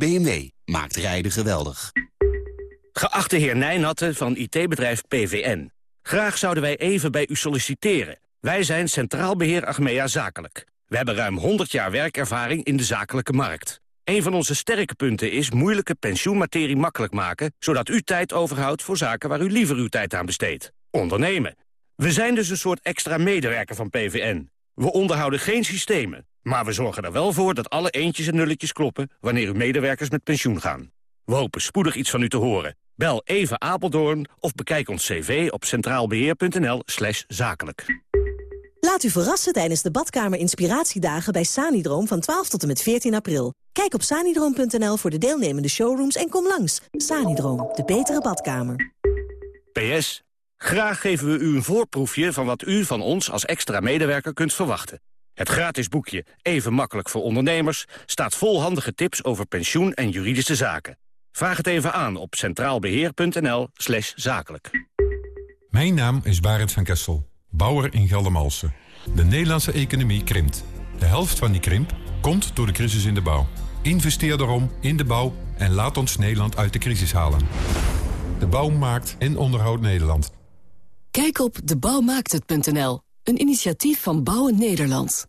BMW maakt rijden geweldig. Geachte heer Nijnatten van IT-bedrijf PVN. Graag zouden wij even bij u solliciteren. Wij zijn Centraal Beheer Achmea Zakelijk. We hebben ruim 100 jaar werkervaring in de zakelijke markt. Een van onze sterke punten is moeilijke pensioenmaterie makkelijk maken... zodat u tijd overhoudt voor zaken waar u liever uw tijd aan besteedt. Ondernemen. We zijn dus een soort extra medewerker van PVN. We onderhouden geen systemen, maar we zorgen er wel voor... dat alle eentjes en nulletjes kloppen wanneer uw medewerkers met pensioen gaan. We hopen spoedig iets van u te horen. Bel even Apeldoorn of bekijk ons cv op centraalbeheer.nl slash zakelijk. Laat u verrassen tijdens de badkamer inspiratiedagen bij Sanidroom van 12 tot en met 14 april. Kijk op sanidroom.nl voor de deelnemende showrooms en kom langs. Sanidroom, de betere badkamer. PS, graag geven we u een voorproefje van wat u van ons als extra medewerker kunt verwachten. Het gratis boekje Even makkelijk voor ondernemers staat vol handige tips over pensioen en juridische zaken. Vraag het even aan op centraalbeheer.nl slash zakelijk. Mijn naam is Barend van Kessel, bouwer in Geldermalsen. De Nederlandse economie krimpt. De helft van die krimp komt door de crisis in de bouw. Investeer daarom in de bouw en laat ons Nederland uit de crisis halen. De bouw maakt en onderhoudt Nederland. Kijk op debouwmaakthet.nl, een initiatief van Bouwen Nederland.